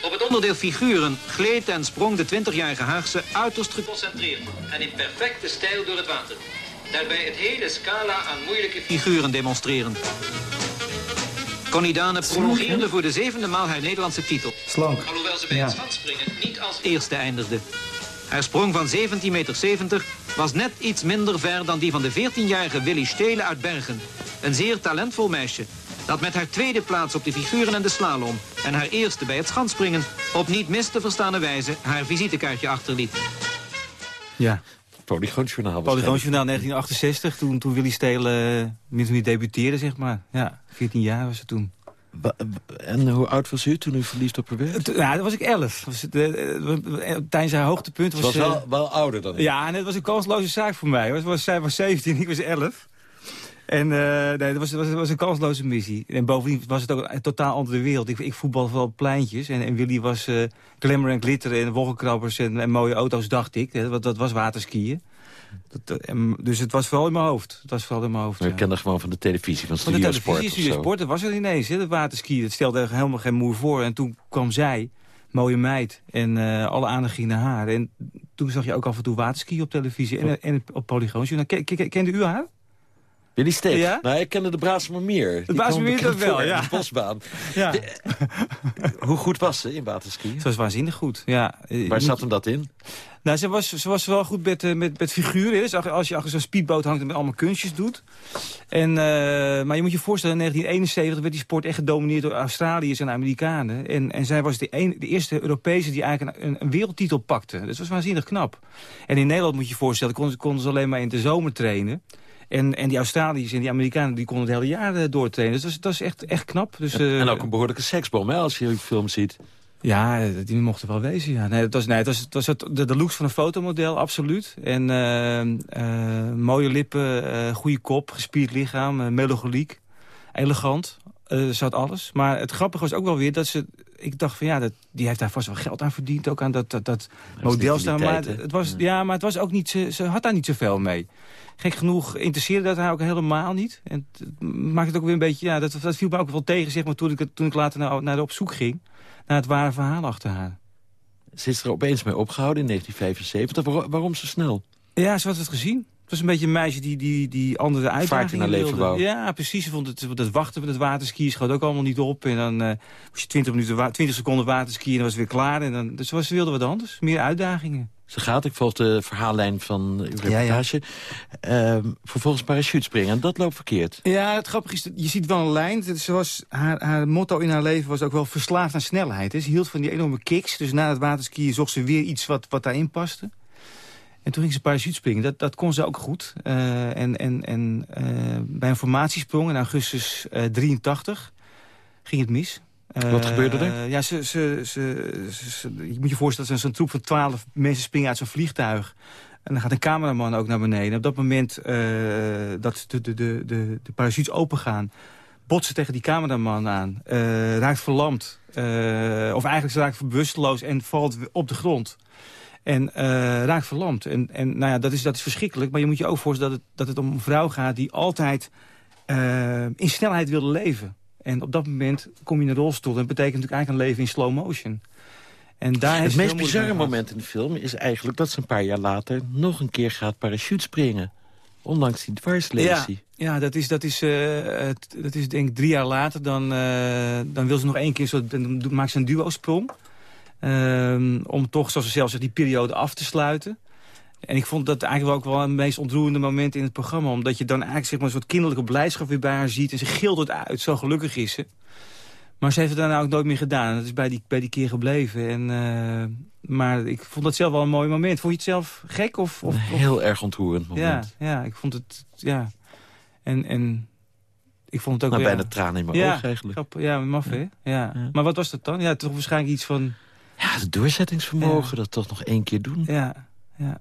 Op het onderdeel figuren gleed en sprong de 20-jarige Haagse uiterst geconcentreerd en in perfecte stijl door het water. Daarbij het hele scala aan moeilijke figuren demonstreren. Connie Dane prolongeerde voor de zevende maal haar Nederlandse titel. Slank. Alhoewel ze bij Ja. het schansspringen niet als eerste eindigde. Haar sprong van 17,70 meter was net iets minder ver dan die van de 14-jarige Willy Stelen uit Bergen. Een zeer talentvol meisje dat met haar tweede plaats op de figuren en de slalom... en haar eerste bij het schansspringen op niet mis te verstaande wijze haar visitekaartje achterliet. Ja. Polygoonjournaal. Polygoonjournaal 1968, toen, toen Willy Stelen uh, min of meer debuteerde, zeg maar. Ja, 14 jaar was ze toen. Ba- En hoe oud was u toen u verliefd op haar werd? Toen- Ja, dat was ik 11. Was het, eh, eh, tijdens haar hoogtepunt was Ze was wel, eh, wel ouder dan u. Ja, en het was een kansloze zaak voor mij. Was, was, zij was 17, ik was 11. En eh, nee, dat was, was, was een kansloze missie. En bovendien was het ook een totaal andere wereld. Ik, ik voetbal vooral pleintjes. En, en Willy was eh glamour en glitter en wolkenkrabbers en, en mooie auto's, dacht ik. Dat, dat was waterskiën. Dat, eh, dus het was vooral in mijn hoofd. Het was vooral in mijn hoofd, Maar ja. ik ken dat gewoon van de televisie, van Van de Studio Sport televisie, of Studio zo. Sport, dat was er ineens, hè, dat waterskiën. Dat stelde er helemaal geen moer voor. En toen kwam zij, mooie meid, en alle aandacht ging naar haar. En toen zag je ook af en toe waterskiën op televisie en, en op Polygoons. Ken- ken- kende u haar? Willy Steek? Ja? Nou, ik kende de kwam Braasemermeer, bekend dat wel, voor ja. De bosbaan. <laughs> Ja. De- hoe goed was ze in waterskiën? Ze was waanzinnig goed, ja. Eh, Waar zat hem dat in? Nou, ze was, ze was wel goed met, eh, met, met figuren. Dus als- je achter zo'n speedboot hangt en met allemaal kunstjes doet. En, eh, maar je moet je voorstellen, in 1971 werd die sport echt gedomineerd door Australiërs en Amerikanen. En, en zij was de, een, de eerste Europese die eigenlijk een, een wereldtitel pakte. Dus dat was waanzinnig knap. En in Nederland moet je je voorstellen, konden, konden ze alleen maar in de zomer trainen. En, en die Australiërs en die Amerikanen die konden het hele jaar eh, doortrainen. Dus dat is, dat is echt, echt knap. Dus, eh, en ook een behoorlijke seksbom, hè, als je die film ziet. ja, eh, die mochten wel wezen, ja. Nee, het was, nee, het was, het was het, de, de looks van een fotomodel, absoluut. En eh, eh, mooie lippen, eh goede kop, gespierd lichaam, eh, melancholiek, elegant. eh zat alles. Maar het grappige was ook wel weer dat ze... Ik dacht van ja, dat, die heeft daar vast wel geld aan verdiend. Ook aan dat, dat, dat model staan. Maar het, was, ja, maar het was ook niet... Ze, ze had daar niet zoveel mee. Gek genoeg interesseerde dat haar ook helemaal niet. En het maakt het ook weer een beetje... Ja, dat, dat viel me ook wel tegen, zeg maar, toen ik, toen ik later naar, naar de op zoek ging. Naar het ware verhaal achter haar. Ze is er opeens mee opgehouden in 1975. Waarom, waarom zo snel? Ja, ze had het gezien. Was een beetje een meisje die, die, die andere uitdagingen in haar leven wilde. Ja, precies. Ze vond het, dat wachten met het waterskiën schoot ook allemaal niet op. En dan eh was je 20, minuten, wa- 20 seconden waterskiën en dan was het weer klaar. En dan, dus ze was- ze wilde wat anders. Meer uitdagingen. Ze gaat, ik volg de verhaallijn van uw Ja, ja. reportage. Ehm, vervolgens parachutespringen. En dat loopt verkeerd. Ja, het grappige is, dat je ziet wel een lijn. Het- Ze was, haar, haar motto in haar leven was ook wel verslaafd aan snelheid. Hè. Ze hield van die enorme kicks. Dus na het waterskiën zocht ze weer iets wat, wat daarin paste. En toen ging ze parachutespringen. Dat, dat kon ze ook goed. Eh, en en, en eh, bij een formatiesprong in augustus eh 83 ging het mis. Wat Eh, gebeurde er? Ja, ze, ze, ze, ze- je moet je voorstellen dat zo'n troep van twaalf mensen springen uit zo'n vliegtuig. En dan gaat een cameraman ook naar beneden. En op dat moment eh, dat de, de, de, de, de parachutes opengaan... botsen tegen die cameraman aan. eh, raakt verlamd. eh, of eigenlijk ze raakt bewusteloos en valt op de grond. En eh, raakt verlamd. En, en nou ja, dat is, dat is verschrikkelijk. Maar je moet je ook voorstellen dat het, dat het om een vrouw gaat... die altijd eh, in snelheid wilde leven. En op dat moment kom je in een rolstoel. En dat betekent natuurlijk eigenlijk een leven in slow motion. En daar Het meest bizarre moment in de film is eigenlijk dat ze een paar jaar later nog een keer gaat parachutespringen. Ondanks die dwarslesie. Ja, ja dat, is, dat, is, eh, dat is denk ik drie jaar later. Dan, dan wil ze nog één keer, zo, dan maakt ze een duo-sprong. Ehm, om toch, zoals ze zelf zegt, die periode af te sluiten. En ik vond dat eigenlijk ook wel een meest ontroerende moment in het programma. Omdat je dan eigenlijk zeg maar, een soort kinderlijke blijdschap weer bij haar ziet. En ze gilt het uit, zo gelukkig is ze. Maar ze heeft het daarna ook nooit meer gedaan. En Dat is bij die, bij die keer gebleven. En, eh, maar ik vond dat zelf wel een mooi moment. Vond je het zelf gek? Of, of, heel erg ontroerend ja, moment. ja, ik vond het, ja. En, en ik vond het ook... Nou, ja, bijna tranen in mijn ja, ogen eigenlijk. grap- ja, maf, hè? Ja. Maar wat was dat dan? Ja, toch waarschijnlijk iets van... Ja, het doorzettingsvermogen, dat toch nog één keer doen. Ja, ja.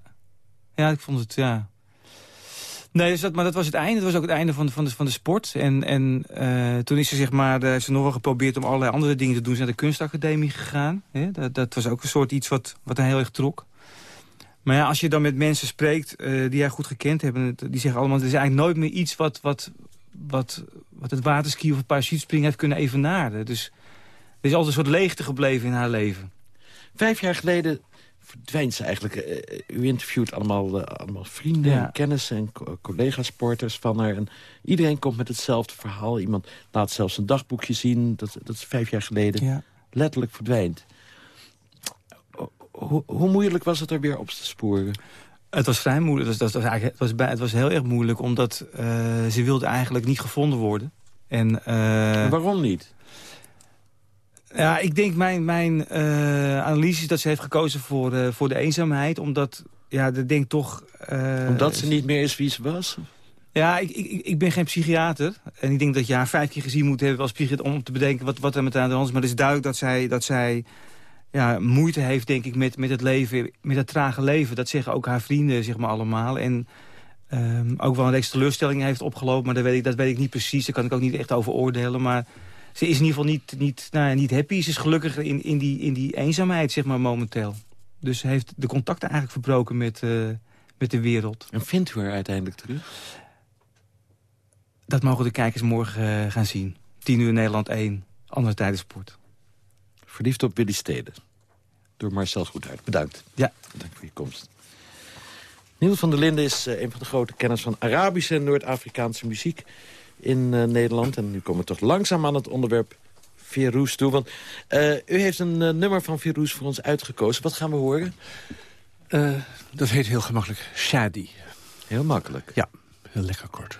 Ja, ik vond het, ja... Nee, dus dat, maar dat was het einde. Dat was ook het einde van de, van de, van de sport. En, en eh, toen is ze, zeg maar, ze nog wel geprobeerd om allerlei andere dingen te doen. Ze is naar de kunstacademie gegaan. Dat, dat was ook een soort iets wat, wat haar heel erg trok. Maar ja, als je dan met mensen spreekt eh, die haar goed gekend hebben... die zeggen allemaal, er is eigenlijk nooit meer iets wat, wat, wat, wat het waterski of het parachutespringen heeft kunnen evenaren. Dus er is altijd een soort leegte gebleven in haar leven. Vijf jaar geleden verdwijnt ze eigenlijk. Eh, u interviewt allemaal, eh, allemaal vrienden, Ja. en kennissen en co- collega-sporters van haar. En iedereen komt met hetzelfde verhaal. Iemand laat zelfs een dagboekje zien. Dat, dat is vijf jaar geleden. Ja. Letterlijk verdwijnt. Hoe, hoe moeilijk was het er weer op te sporen? Het was vrij moeilijk. Het was, was eigenlijk, het, was bij, het was heel erg moeilijk, omdat eh, ze wilde eigenlijk niet gevonden worden. En, eh, waarom niet? Ja, ik denk mijn, mijn eh, analyse is dat ze heeft gekozen voor, eh, voor de eenzaamheid. Omdat, ja, ik denk toch... eh, Omdat ze niet meer is wie ze was? Ja, ik, ik, ik ben geen psychiater. En ik denk dat je haar vijf keer gezien moet hebben als psychiater... om te bedenken wat, wat er met haar aan de hand is. Maar het is duidelijk dat zij, dat zij ja, moeite heeft, denk ik, met, met het leven. Met het trage leven. Dat zeggen ook haar vrienden, zeg maar, allemaal. En ehm, ook wel een reeks teleurstellingen heeft opgelopen. Maar dat weet, ik, dat weet ik niet precies. Daar kan ik ook niet echt over oordelen. Maar ze is in ieder geval niet, niet, nou ja, niet happy. Ze is gelukkig in, in, die, in die eenzaamheid, zeg maar, momenteel. Dus ze heeft de contacten eigenlijk verbroken met, eh, met de wereld. En vindt u haar uiteindelijk terug? Dat mogen de kijkers morgen eh, gaan zien. 10 uur Nederland 1, andere tijden sport. Verliefd op Willy Steden. Door Marcel Goedhart. Bedankt. Ja. Bedankt voor je komst. Niels van der Linden is eh, een van de grote kenners van Arabische en Noord-Afrikaanse muziek in eh, Nederland. En nu komen we toch langzaam aan het onderwerp Virus toe. Want eh, u heeft een eh, nummer van Virus voor ons uitgekozen. Wat gaan we horen? Dat heet heel gemakkelijk Shadi. Heel makkelijk? Ja, heel lekker kort.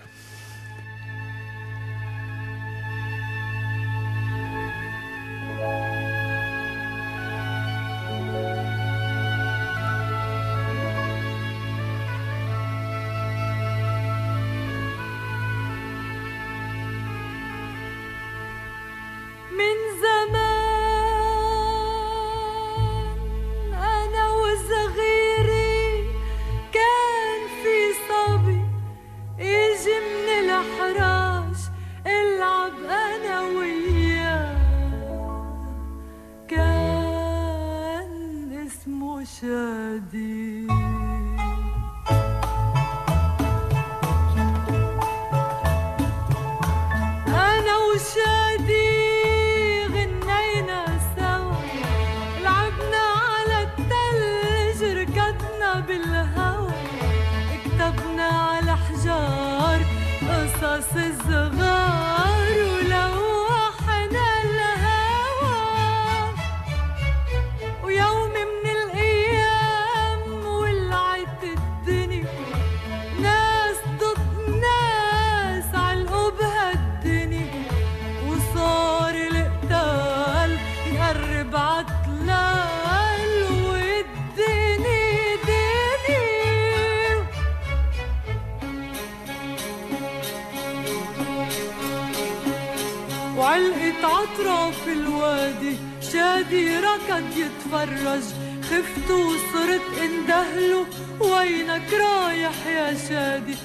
ركض يتفرج خفت وصرت اندهله وينك رايح يا شادي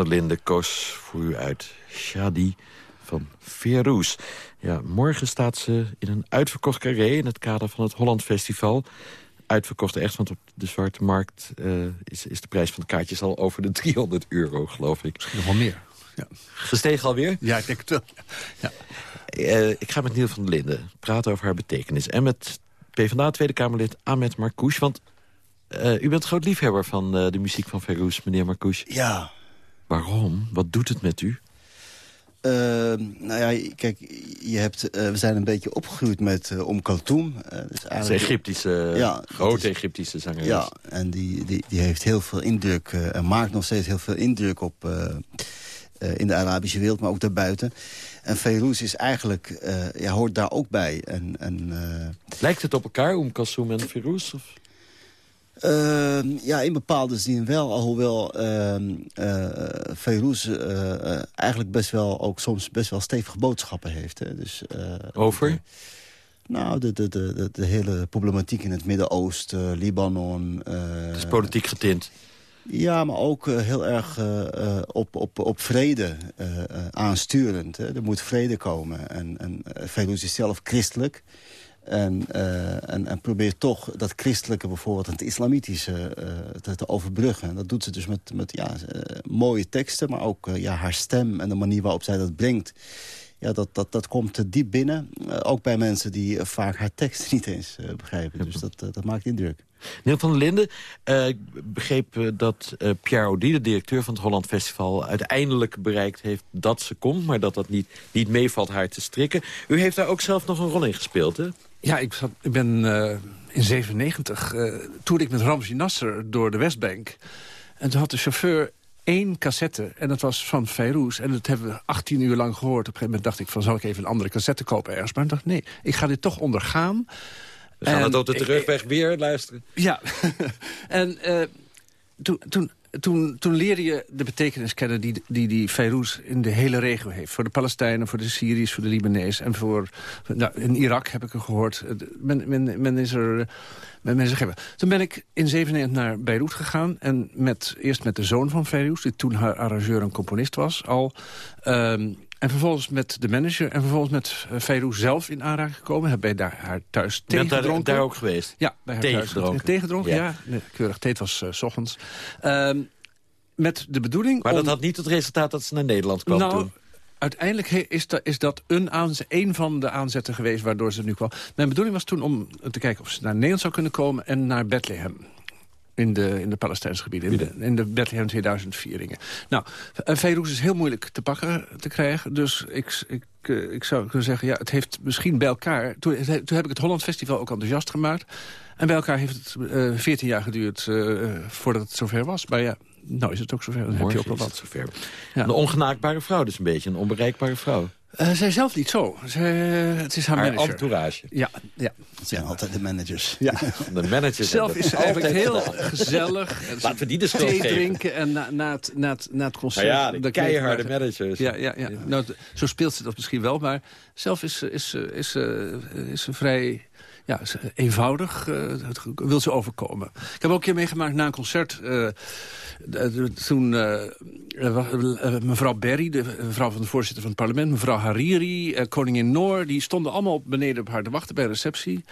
der Linden koos voor u uit Shadi van Veroes. Ja, morgen staat ze in een uitverkocht carré in het kader van het Holland Festival. uitverkochte echt. Want op de zwarte markt eh, is, is de prijs van de kaartjes al over de 300 euro, geloof ik. Misschien nog wel meer. Ja. Gestegen alweer? Ja, ik denk het wel. Ja. Eh, ik ga met Niel van der Linden praten over haar betekenis. En met PvdA Tweede Kamerlid Ahmed Marcouch. Want uh, u bent groot liefhebber van uh, de muziek van Verroes, meneer Marcouch. Ja. Waarom? Wat doet het met u? Uh, nou ja, kijk, je hebt, we zijn een beetje opgegroeid met Om Kaltoum. dus dat is Egyptische, ja, grote is, Egyptische zangeres. Ja, en die, die, die heeft heel veel indruk en maakt nog steeds heel veel indruk op... in de Arabische wereld, maar ook daarbuiten. En Feyrouz is eigenlijk, uh, ja, hoort daar ook bij. En, en, uh... Lijkt het op elkaar, Oum Kalsoum en Feyrouz? Of? Uh, ja, in bepaalde zin wel. Alhoewel uh, eigenlijk best wel ook soms best wel stevige boodschappen heeft. Hè. Dus, Over? Nou, de, de, de, de, hele problematiek in het Midden-Oosten, Libanon. het is politiek getint. Ja, maar ook heel erg op, op, op vrede aansturend. Hè. Er moet vrede komen. En, en Ferouz is zelf christelijk. En, en, en, probeert toch dat christelijke bijvoorbeeld en het islamitische te, te, overbruggen. En dat doet ze dus met, met ja, mooie teksten, maar ook ja, haar stem en de manier waarop zij dat brengt. Ja, dat, dat, dat komt diep binnen. ook bij mensen die vaak haar tekst <laughs> niet eens begrijpen. Dus dat, dat maakt indruk. Neil van der Linden, ik begreep dat Pierre Audi, de directeur van het Holland Festival... uiteindelijk bereikt heeft dat ze komt... maar dat dat niet, niet meevalt haar te strikken. U heeft daar ook zelf nog een rol in gespeeld, hè? Ja, ik, zat, ik ben in 97 toen ik met Ramzi Nasser door de Westbank... en toen had de chauffeur één cassette. En dat was van Feyrouz. En dat hebben we 18 uur lang gehoord. Op een gegeven moment dacht ik van, zal ik even een andere cassette kopen ergens? Maar ik dacht, nee, ik ga dit toch ondergaan... We gaan het op de terugweg weer luisteren. Ja, <laughs> en uh, toen, toen, toen, toen leerde je de betekenis kennen die, die, die in de hele regio heeft. Voor de Palestijnen, voor de Syriërs, voor de Libanees. En voor, nou, in Irak heb ik er gehoord. Men, men, men is er... Men, is Toen ben ik in 97 naar Beirut gegaan. En met, eerst met de zoon van Feyrouz, die toen haar arrangeur en componist was, al... Um, en vervolgens met de manager en vervolgens met uh, zelf in aanraking gekomen. Heb je daar haar thuis thee gedronken. Daar, daar ook geweest? Ja, bij haar thee thuis. Gedronken. Thee gedronken, ja. Keurig. Thee was uh, s ochtends. Uh, met de bedoeling Maar dat had niet het resultaat dat ze naar Nederland kwam nou, toen? Uiteindelijk is, dat, is dat een, een van de aanzetten geweest waardoor ze nu kwam. Mijn bedoeling was toen om te kijken of ze naar Nederland zou kunnen komen... en naar Bethlehem in de, in de Palestijnse gebieden, in de, in de Bethlehem 2000 vieringen. Nou, Feyrouz is heel moeilijk te pakken te krijgen, dus ik, ik, uh, ik zou kunnen zeggen, ja, het heeft misschien bij elkaar... Toen, toen heb ik het Holland Festival ook enthousiast gemaakt... En bij elkaar heeft het uh, 14 jaar geduurd uh, voordat het zover was. Maar ja, nou is het ook zover. Dan Morgen heb je ook wel wat. Zover. Ja. Een ongenaakbare vrouw dus een beetje, een onbereikbare vrouw. Uh, zij zelf niet zo. Zij, het is haar, haar manager. entourage. Ja, ja. Het zijn altijd de managers. Ja. <laughs> De managers. Zelf is ze eigenlijk heel gezellig. <laughs> Laten we die de schuld thee geven. drinken en na, na, het, na, het, na het concert... Nou ja, de keiharde managers. Ja, ja, ja. Nou, zo speelt ze dat misschien wel. Maar zelf is, is, is, is, is ze vrij ja, eenvoudig uh, wil ze overkomen. Ik heb ook een keer meegemaakt na een concert. Uh, toen mevrouw Berry, de vrouw van de voorzitter van het parlement... mevrouw Hariri, koningin Noor... die stonden allemaal beneden op haar te wachten bij receptie.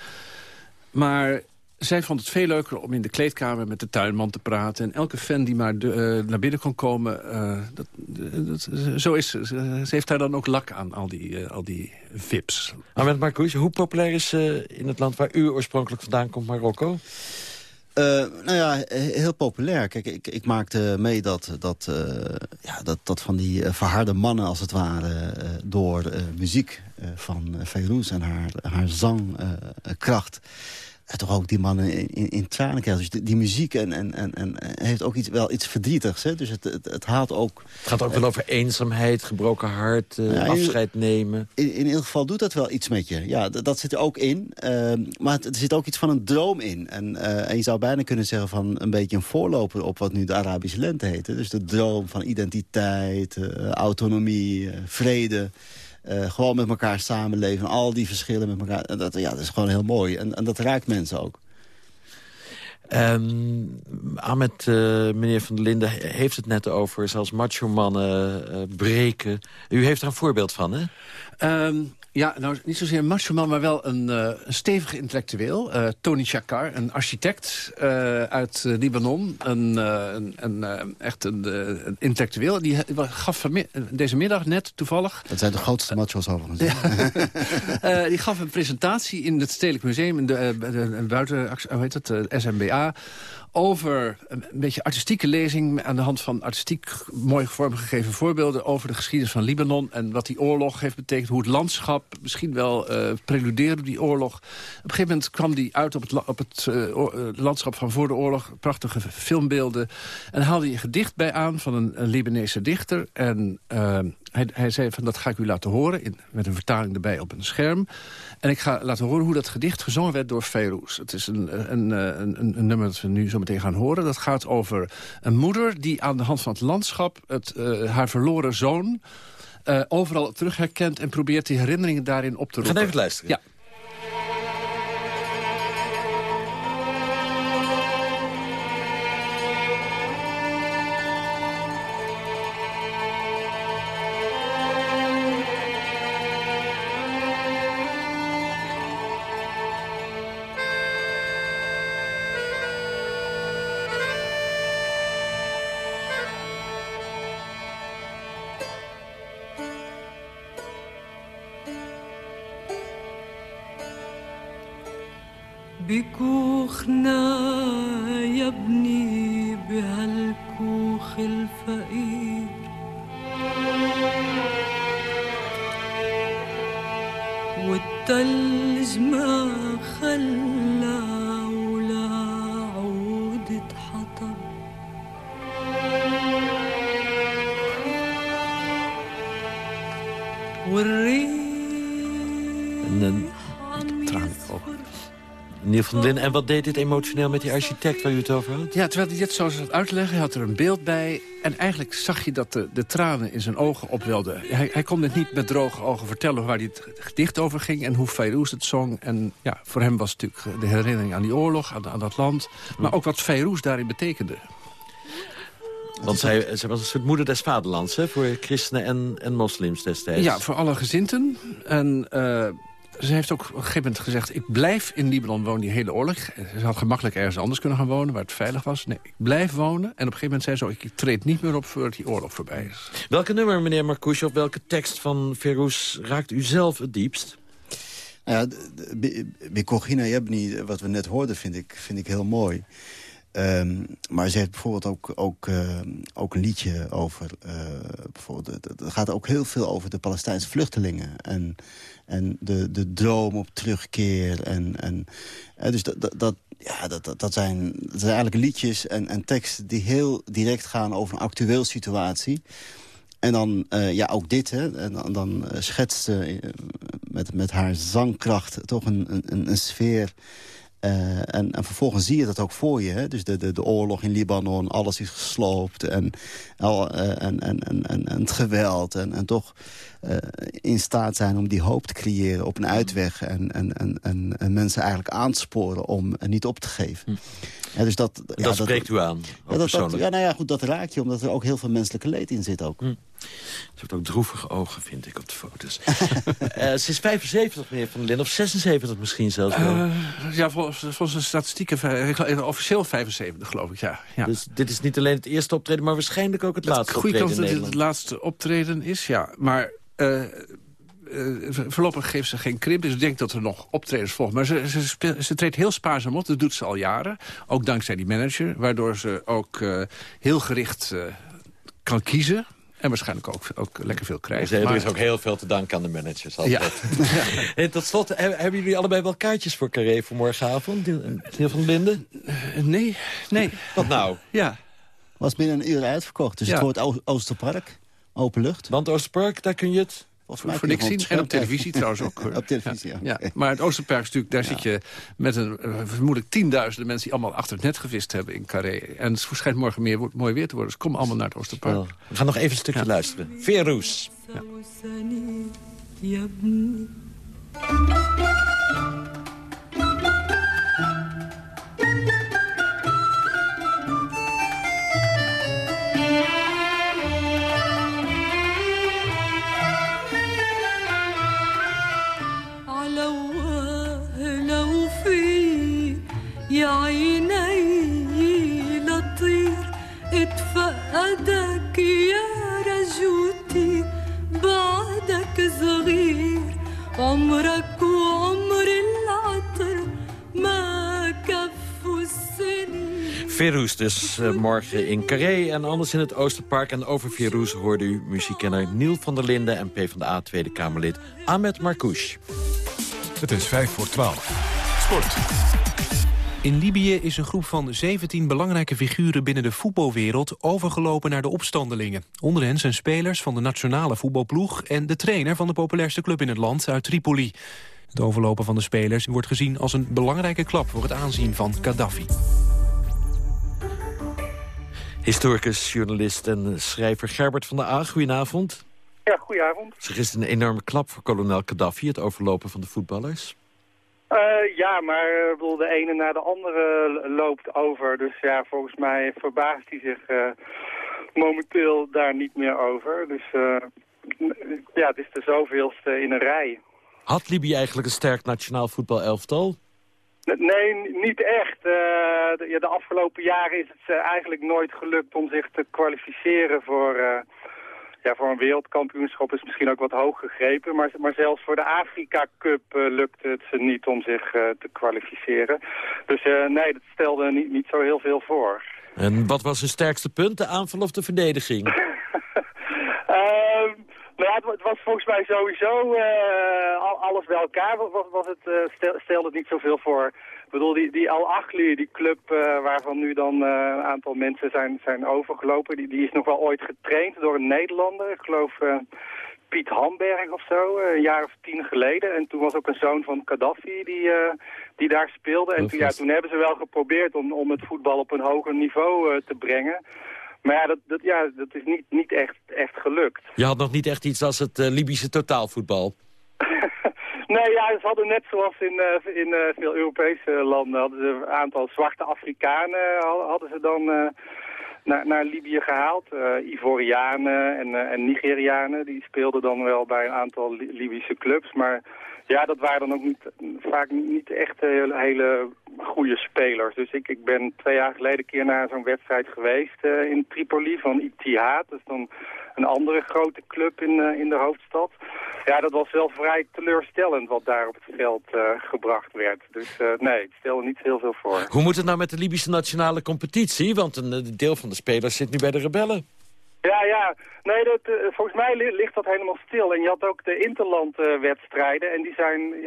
Maar zij vond het veel leuker om in de kleedkamer met de tuinman te praten. En elke fan die maar de, uh, naar binnen kon komen, uh, dat, dat, zo is ze. Ze heeft daar dan ook lak aan, al die, uh, al die vips. Ahmed Marcouch, hoe populair is in het land waar u oorspronkelijk vandaan komt, Marokko? Uh, nou ja, heel populair. Kijk, ik, ik maakte mee dat, dat, uh, ja, dat, dat van die verharde mannen, als het ware... door muziek van Feyrouz en haar, haar zangkracht toch ook die mannen in, in, in tranen krijgen. Dus die, die muziek en, en, en, en heeft ook iets, wel iets verdrietigs. Hè? Dus het, het, het haalt ook... Het gaat ook wel over eenzaamheid, gebroken hart, uh, ja, afscheid nemen. In, in ieder geval doet dat wel iets met je. Ja, dat, dat zit er ook in. Uh, maar het, er zit ook iets van een droom in. En, uh, en je zou bijna kunnen zeggen van een beetje een voorloper... op wat nu de Arabische lente heet. Hè? Dus de droom van identiteit, autonomie, vrede... Uh, gewoon met elkaar samenleven. Al die verschillen met elkaar. Dat, ja, dat is gewoon heel mooi. En, en dat raakt mensen ook. Um, Ahmed, uh, meneer Van der Linden, heeft het net over... zelfs macho-mannen uh, breken. U heeft er een voorbeeld van, hè? Ehm, ja, nou niet zozeer een macho man, maar wel een, uh, een stevige intellectueel. Uh, Tony Chakar, een architect uh, uit Libanon. Een, een, een echt een, intellectueel. Die gaf deze middag net toevallig... Dat zijn de grootste macho's overigens. <laughs> die gaf een presentatie in het Stedelijk Museum... in de, de buiten, hoe heet het, SMBA over een beetje artistieke lezing... aan de hand van artistiek mooi vormgegeven voorbeelden... over de geschiedenis van Libanon en wat die oorlog heeft betekend. Hoe het landschap misschien wel uh, preludeerde die oorlog. Op een gegeven moment kwam die uit op het, op het uh, landschap van voor de oorlog. Prachtige filmbeelden. En haalde hij een gedicht bij aan van een, Libanese dichter. En hij, hij, zei van dat ga ik u laten horen, in, met een vertaling erbij op een scherm. En ik ga laten horen hoe dat gedicht gezongen werd door Ferouz. Het is een, een, een, een, nummer dat we nu zo meteen gaan horen. Dat gaat over een moeder die aan de hand van het landschap... Het, uh, haar verloren zoon uh, overal terug herkent... en probeert die herinneringen daarin op te roepen. Gaan even luisteren. Ja. En wat deed dit emotioneel met die architect waar u het over had? Ja, terwijl hij dit zo zat uitleggen, hij had er een beeld bij... en eigenlijk zag je dat de, de tranen in zijn ogen opwelden. Hij, hij kon het niet met droge ogen vertellen waar hij het gedicht over ging... en hoe Feyrouz het zong. En ja, voor hem was het natuurlijk de herinnering aan die oorlog, aan, aan dat land... maar ook wat Feyrouz daarin betekende. Want zij, zij, was een soort moeder des vaderlands hè, voor christenen en, en moslims destijds. Ja, voor alle gezinten. En uh, ze heeft ook op een gegeven moment gezegd... ik blijf in Libanon wonen die hele oorlog. Ze had gemakkelijk ergens anders kunnen gaan wonen... waar het veilig was. Nee, ik blijf wonen. En op een gegeven moment zei ze... ik treed niet meer op voordat die oorlog voorbij is. Welke nummer, meneer Marcouche, of welke tekst van Ferouz... raakt u zelf het diepst? Nou ja, Bikogina Yebni, wat we net hoorden, vind ik, vind ik heel mooi. Um, maar ze heeft bijvoorbeeld ook, ook, uh, ook een liedje over... Uh, bijvoorbeeld, het gaat ook heel veel over de Palestijnse vluchtelingen. En, en de, de droom op terugkeer. En, en, dus dat, dat, ja, dat, dat, zijn, dat zijn eigenlijk liedjes en, en teksten... die heel direct gaan over een actueel situatie. En dan, ja, ook dit, hè. En dan, dan schetst ze met, met haar zangkracht toch een, een, een sfeer... Uh, en, en, vervolgens zie je dat ook voor je. Hè? Dus de, de, de oorlog in Libanon, alles is gesloopt. En, uh, en, en, en, en, het geweld. En, en toch uh, in staat zijn om die hoop te creëren op een uitweg. En, en, en, en, mensen eigenlijk aansporen om niet op te geven. Hm. Ja, dus dat, ja, dat spreekt u aan, ja, dat, dat, ja, nou ja, goed, dat raakt je, omdat er ook heel veel menselijke leed in zit ook. Hm. Ze heeft ook droevige ogen, vind ik, op de foto's. uh, <laughs> ze is 75, meneer Van Lin, of 76 misschien zelfs wel. Uh, ja, volgens, volgens de statistieken, officieel 75, geloof ik, ja. ja. Dus dit is niet alleen het eerste optreden, maar waarschijnlijk ook het, het laatste optreden dat dit het laatste optreden is, ja. Maar... Uh, voorlopig geeft ze geen krimp, dus ik denk dat er nog optredens volgen. Maar ze, ze, ze, ze treedt heel spaarzaam op, dat doet ze al jaren. Ook dankzij die manager, waardoor ze ook uh, heel gericht uh, kan kiezen. En waarschijnlijk ook, ook lekker veel krijgt. Er is ook heel veel te danken aan de managers. Ja. <laughs> en tot slot, hebben jullie allebei wel kaartjes voor Carré voor morgenavond? Heer Van Linden? nee, nee. Wat nou? Ja. Was binnen een uur uitverkocht, dus ja. het wordt Oosterpark, open lucht. Want Oosterpark, daar kun je het... Of voor, voor niks zien. En op televisie trouwens ook. <laughs> op televisie, ja. ja. Maar het Oosterpark is natuurlijk, daar zit je met een, uh, vermoedelijk tienduizenden mensen... die allemaal achter het net gevist hebben in Carré. En het verschijnt morgen meer, mooi weer te worden. Dus kom allemaal naar het Oosterpark. Oh. We gaan nog even een stukje luisteren. Veerroes. Ja. يا رجوتي بعدك صغير عمرك وعمر العطر ما كفوا السنين Verus dus eh, morgen in Carré en anders in het Oosterpark. En over Verus hoorde u muziekkenner Niel van der Linden... en PvdA Tweede Kamerlid Ahmed Marcouch. Het is 5 voor 12. Sport. In Libië is een groep van 17 belangrijke figuren binnen de voetbalwereld overgelopen naar de opstandelingen. Onder hen zijn spelers van de nationale voetbalploeg en de trainer van de populairste club in het land uit Tripoli. Het overlopen van de spelers wordt gezien als een belangrijke klap voor het aanzien van Gaddafi. Historicus, journalist en schrijver Gerbert van der A. Goedenavond. Ja, goedenavond. Zeg, is een enorme klap voor kolonel Gaddafi, het overlopen van de voetballers? Uh, ja, maar uh, bedoel, de ene na de andere loopt over. Dus ja, volgens mij verbaast hij zich uh, momenteel daar niet meer over. Dus ja, het is de zoveelste in een rij. Had Libië eigenlijk een sterk nationaal voetbalelftal? Nee, niet echt. De, ja, de, afgelopen jaren is het eigenlijk nooit gelukt om zich te kwalificeren voor ja, voor een wereldkampioenschap is misschien ook wat hoog gegrepen. Maar, maar zelfs voor de Afrika Cup uh, lukte het ze niet om zich uh, te kwalificeren. Dus uh, nee, dat stelde niet, niet zo heel veel voor. En wat was hun sterkste punt, de aanval of de verdediging? <laughs> Ehm, nou ja, het, het, was volgens mij sowieso alles bij elkaar. Was, was het, stelde het niet zoveel voor. Ik bedoel, die, die Al-Achli, die club uh, waarvan nu dan uh, een aantal mensen zijn, zijn overgelopen... Die, die is nog wel ooit getraind door een Nederlander. Ik geloof uh, Piet Hamberg of zo, een jaar of tien geleden. En toen was ook een zoon van Gaddafi die, die daar speelde. En toen, ja, toen hebben ze wel geprobeerd om, om het voetbal op een hoger niveau te brengen... Maar ja, dat, dat, ja, dat is niet, niet echt, echt gelukt. Je had nog niet echt iets als het Libische totaalvoetbal? <laughs> Nee, ja, ze hadden net zoals in, uh, in uh, veel Europese landen... hadden ze een aantal zwarte Afrikanen hadden ze dan uh, naar, naar Libië gehaald. Ivorianen en, en Nigerianen, die speelden dan wel bij een aantal Libische clubs. Maar ja, dat waren dan ook niet, vaak niet echt hele, hele goede spelers. Dus ik, ik ben twee jaar geleden een keer naar zo'n wedstrijd geweest in Tripoli van Itihad. Is dan een andere grote club in, uh, in de hoofdstad. Ja, dat was wel vrij teleurstellend wat daar op het veld uh, gebracht werd. Dus uh, nee, het stelde niet heel veel voor. Hoe moet het nou met de Libische nationale competitie? Want een deel van de spelers zit nu bij de rebellen. Ja, ja. Nee, dat, uh, volgens mij ligt dat helemaal stil. En je had ook de interlandwedstrijden. en die zijn, uh,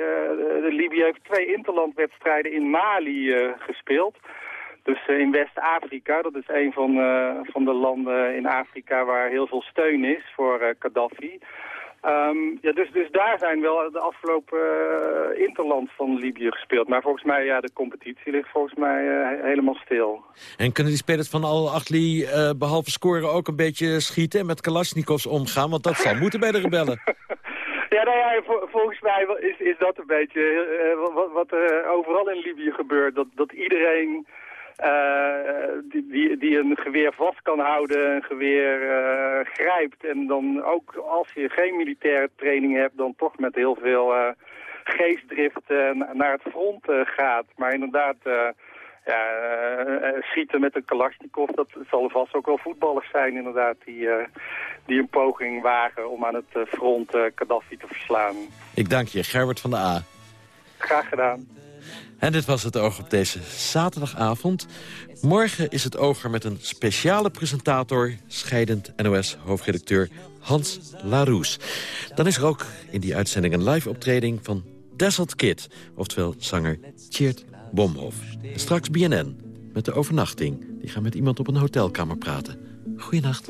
de Libië heeft twee interlandwedstrijden in Mali gespeeld. Dus uh, in West-Afrika, dat is een van, uh, van de landen in Afrika waar heel veel steun is voor uh, Gaddafi. Um, ja, dus, dus daar zijn wel de afgelopen interland van Libië gespeeld. Maar volgens mij, ja, de competitie ligt volgens mij helemaal stil. En kunnen die spelers van Al-Achli behalve scoren ook een beetje schieten en met Kalashnikovs omgaan? Want dat zal moeten bij de rebellen. <laughs> <laughs> Ja, nou ja, volgens mij is, is dat een beetje wat, wat overal in Libië gebeurt. Dat, dat iedereen uh, die, die, die, een geweer vast kan houden, een geweer uh, grijpt. En dan ook als je geen militaire training hebt, dan toch met heel veel uh, geestdrift naar het front gaat. Maar inderdaad, ja, schieten met een Kalashnikov, dat zal vast ook wel voetballers zijn inderdaad, die, die een poging wagen om aan het front Gaddafi te verslaan. Ik dank je, Gerbert van de A. Graag gedaan. En dit was het Oog op deze zaterdagavond. Morgen is het Oog er met een speciale presentator... scheidend NOS-hoofdredacteur Hans Laroes. Dan is er ook in die uitzending een live optreding van Desert Kid... oftewel zanger Tjeerd Bomhoff. En straks BNN met de overnachting. Die gaan met iemand op een hotelkamer praten. Goeienacht.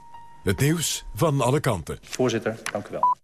Het nieuws van alle kanten. Voorzitter, dank u wel.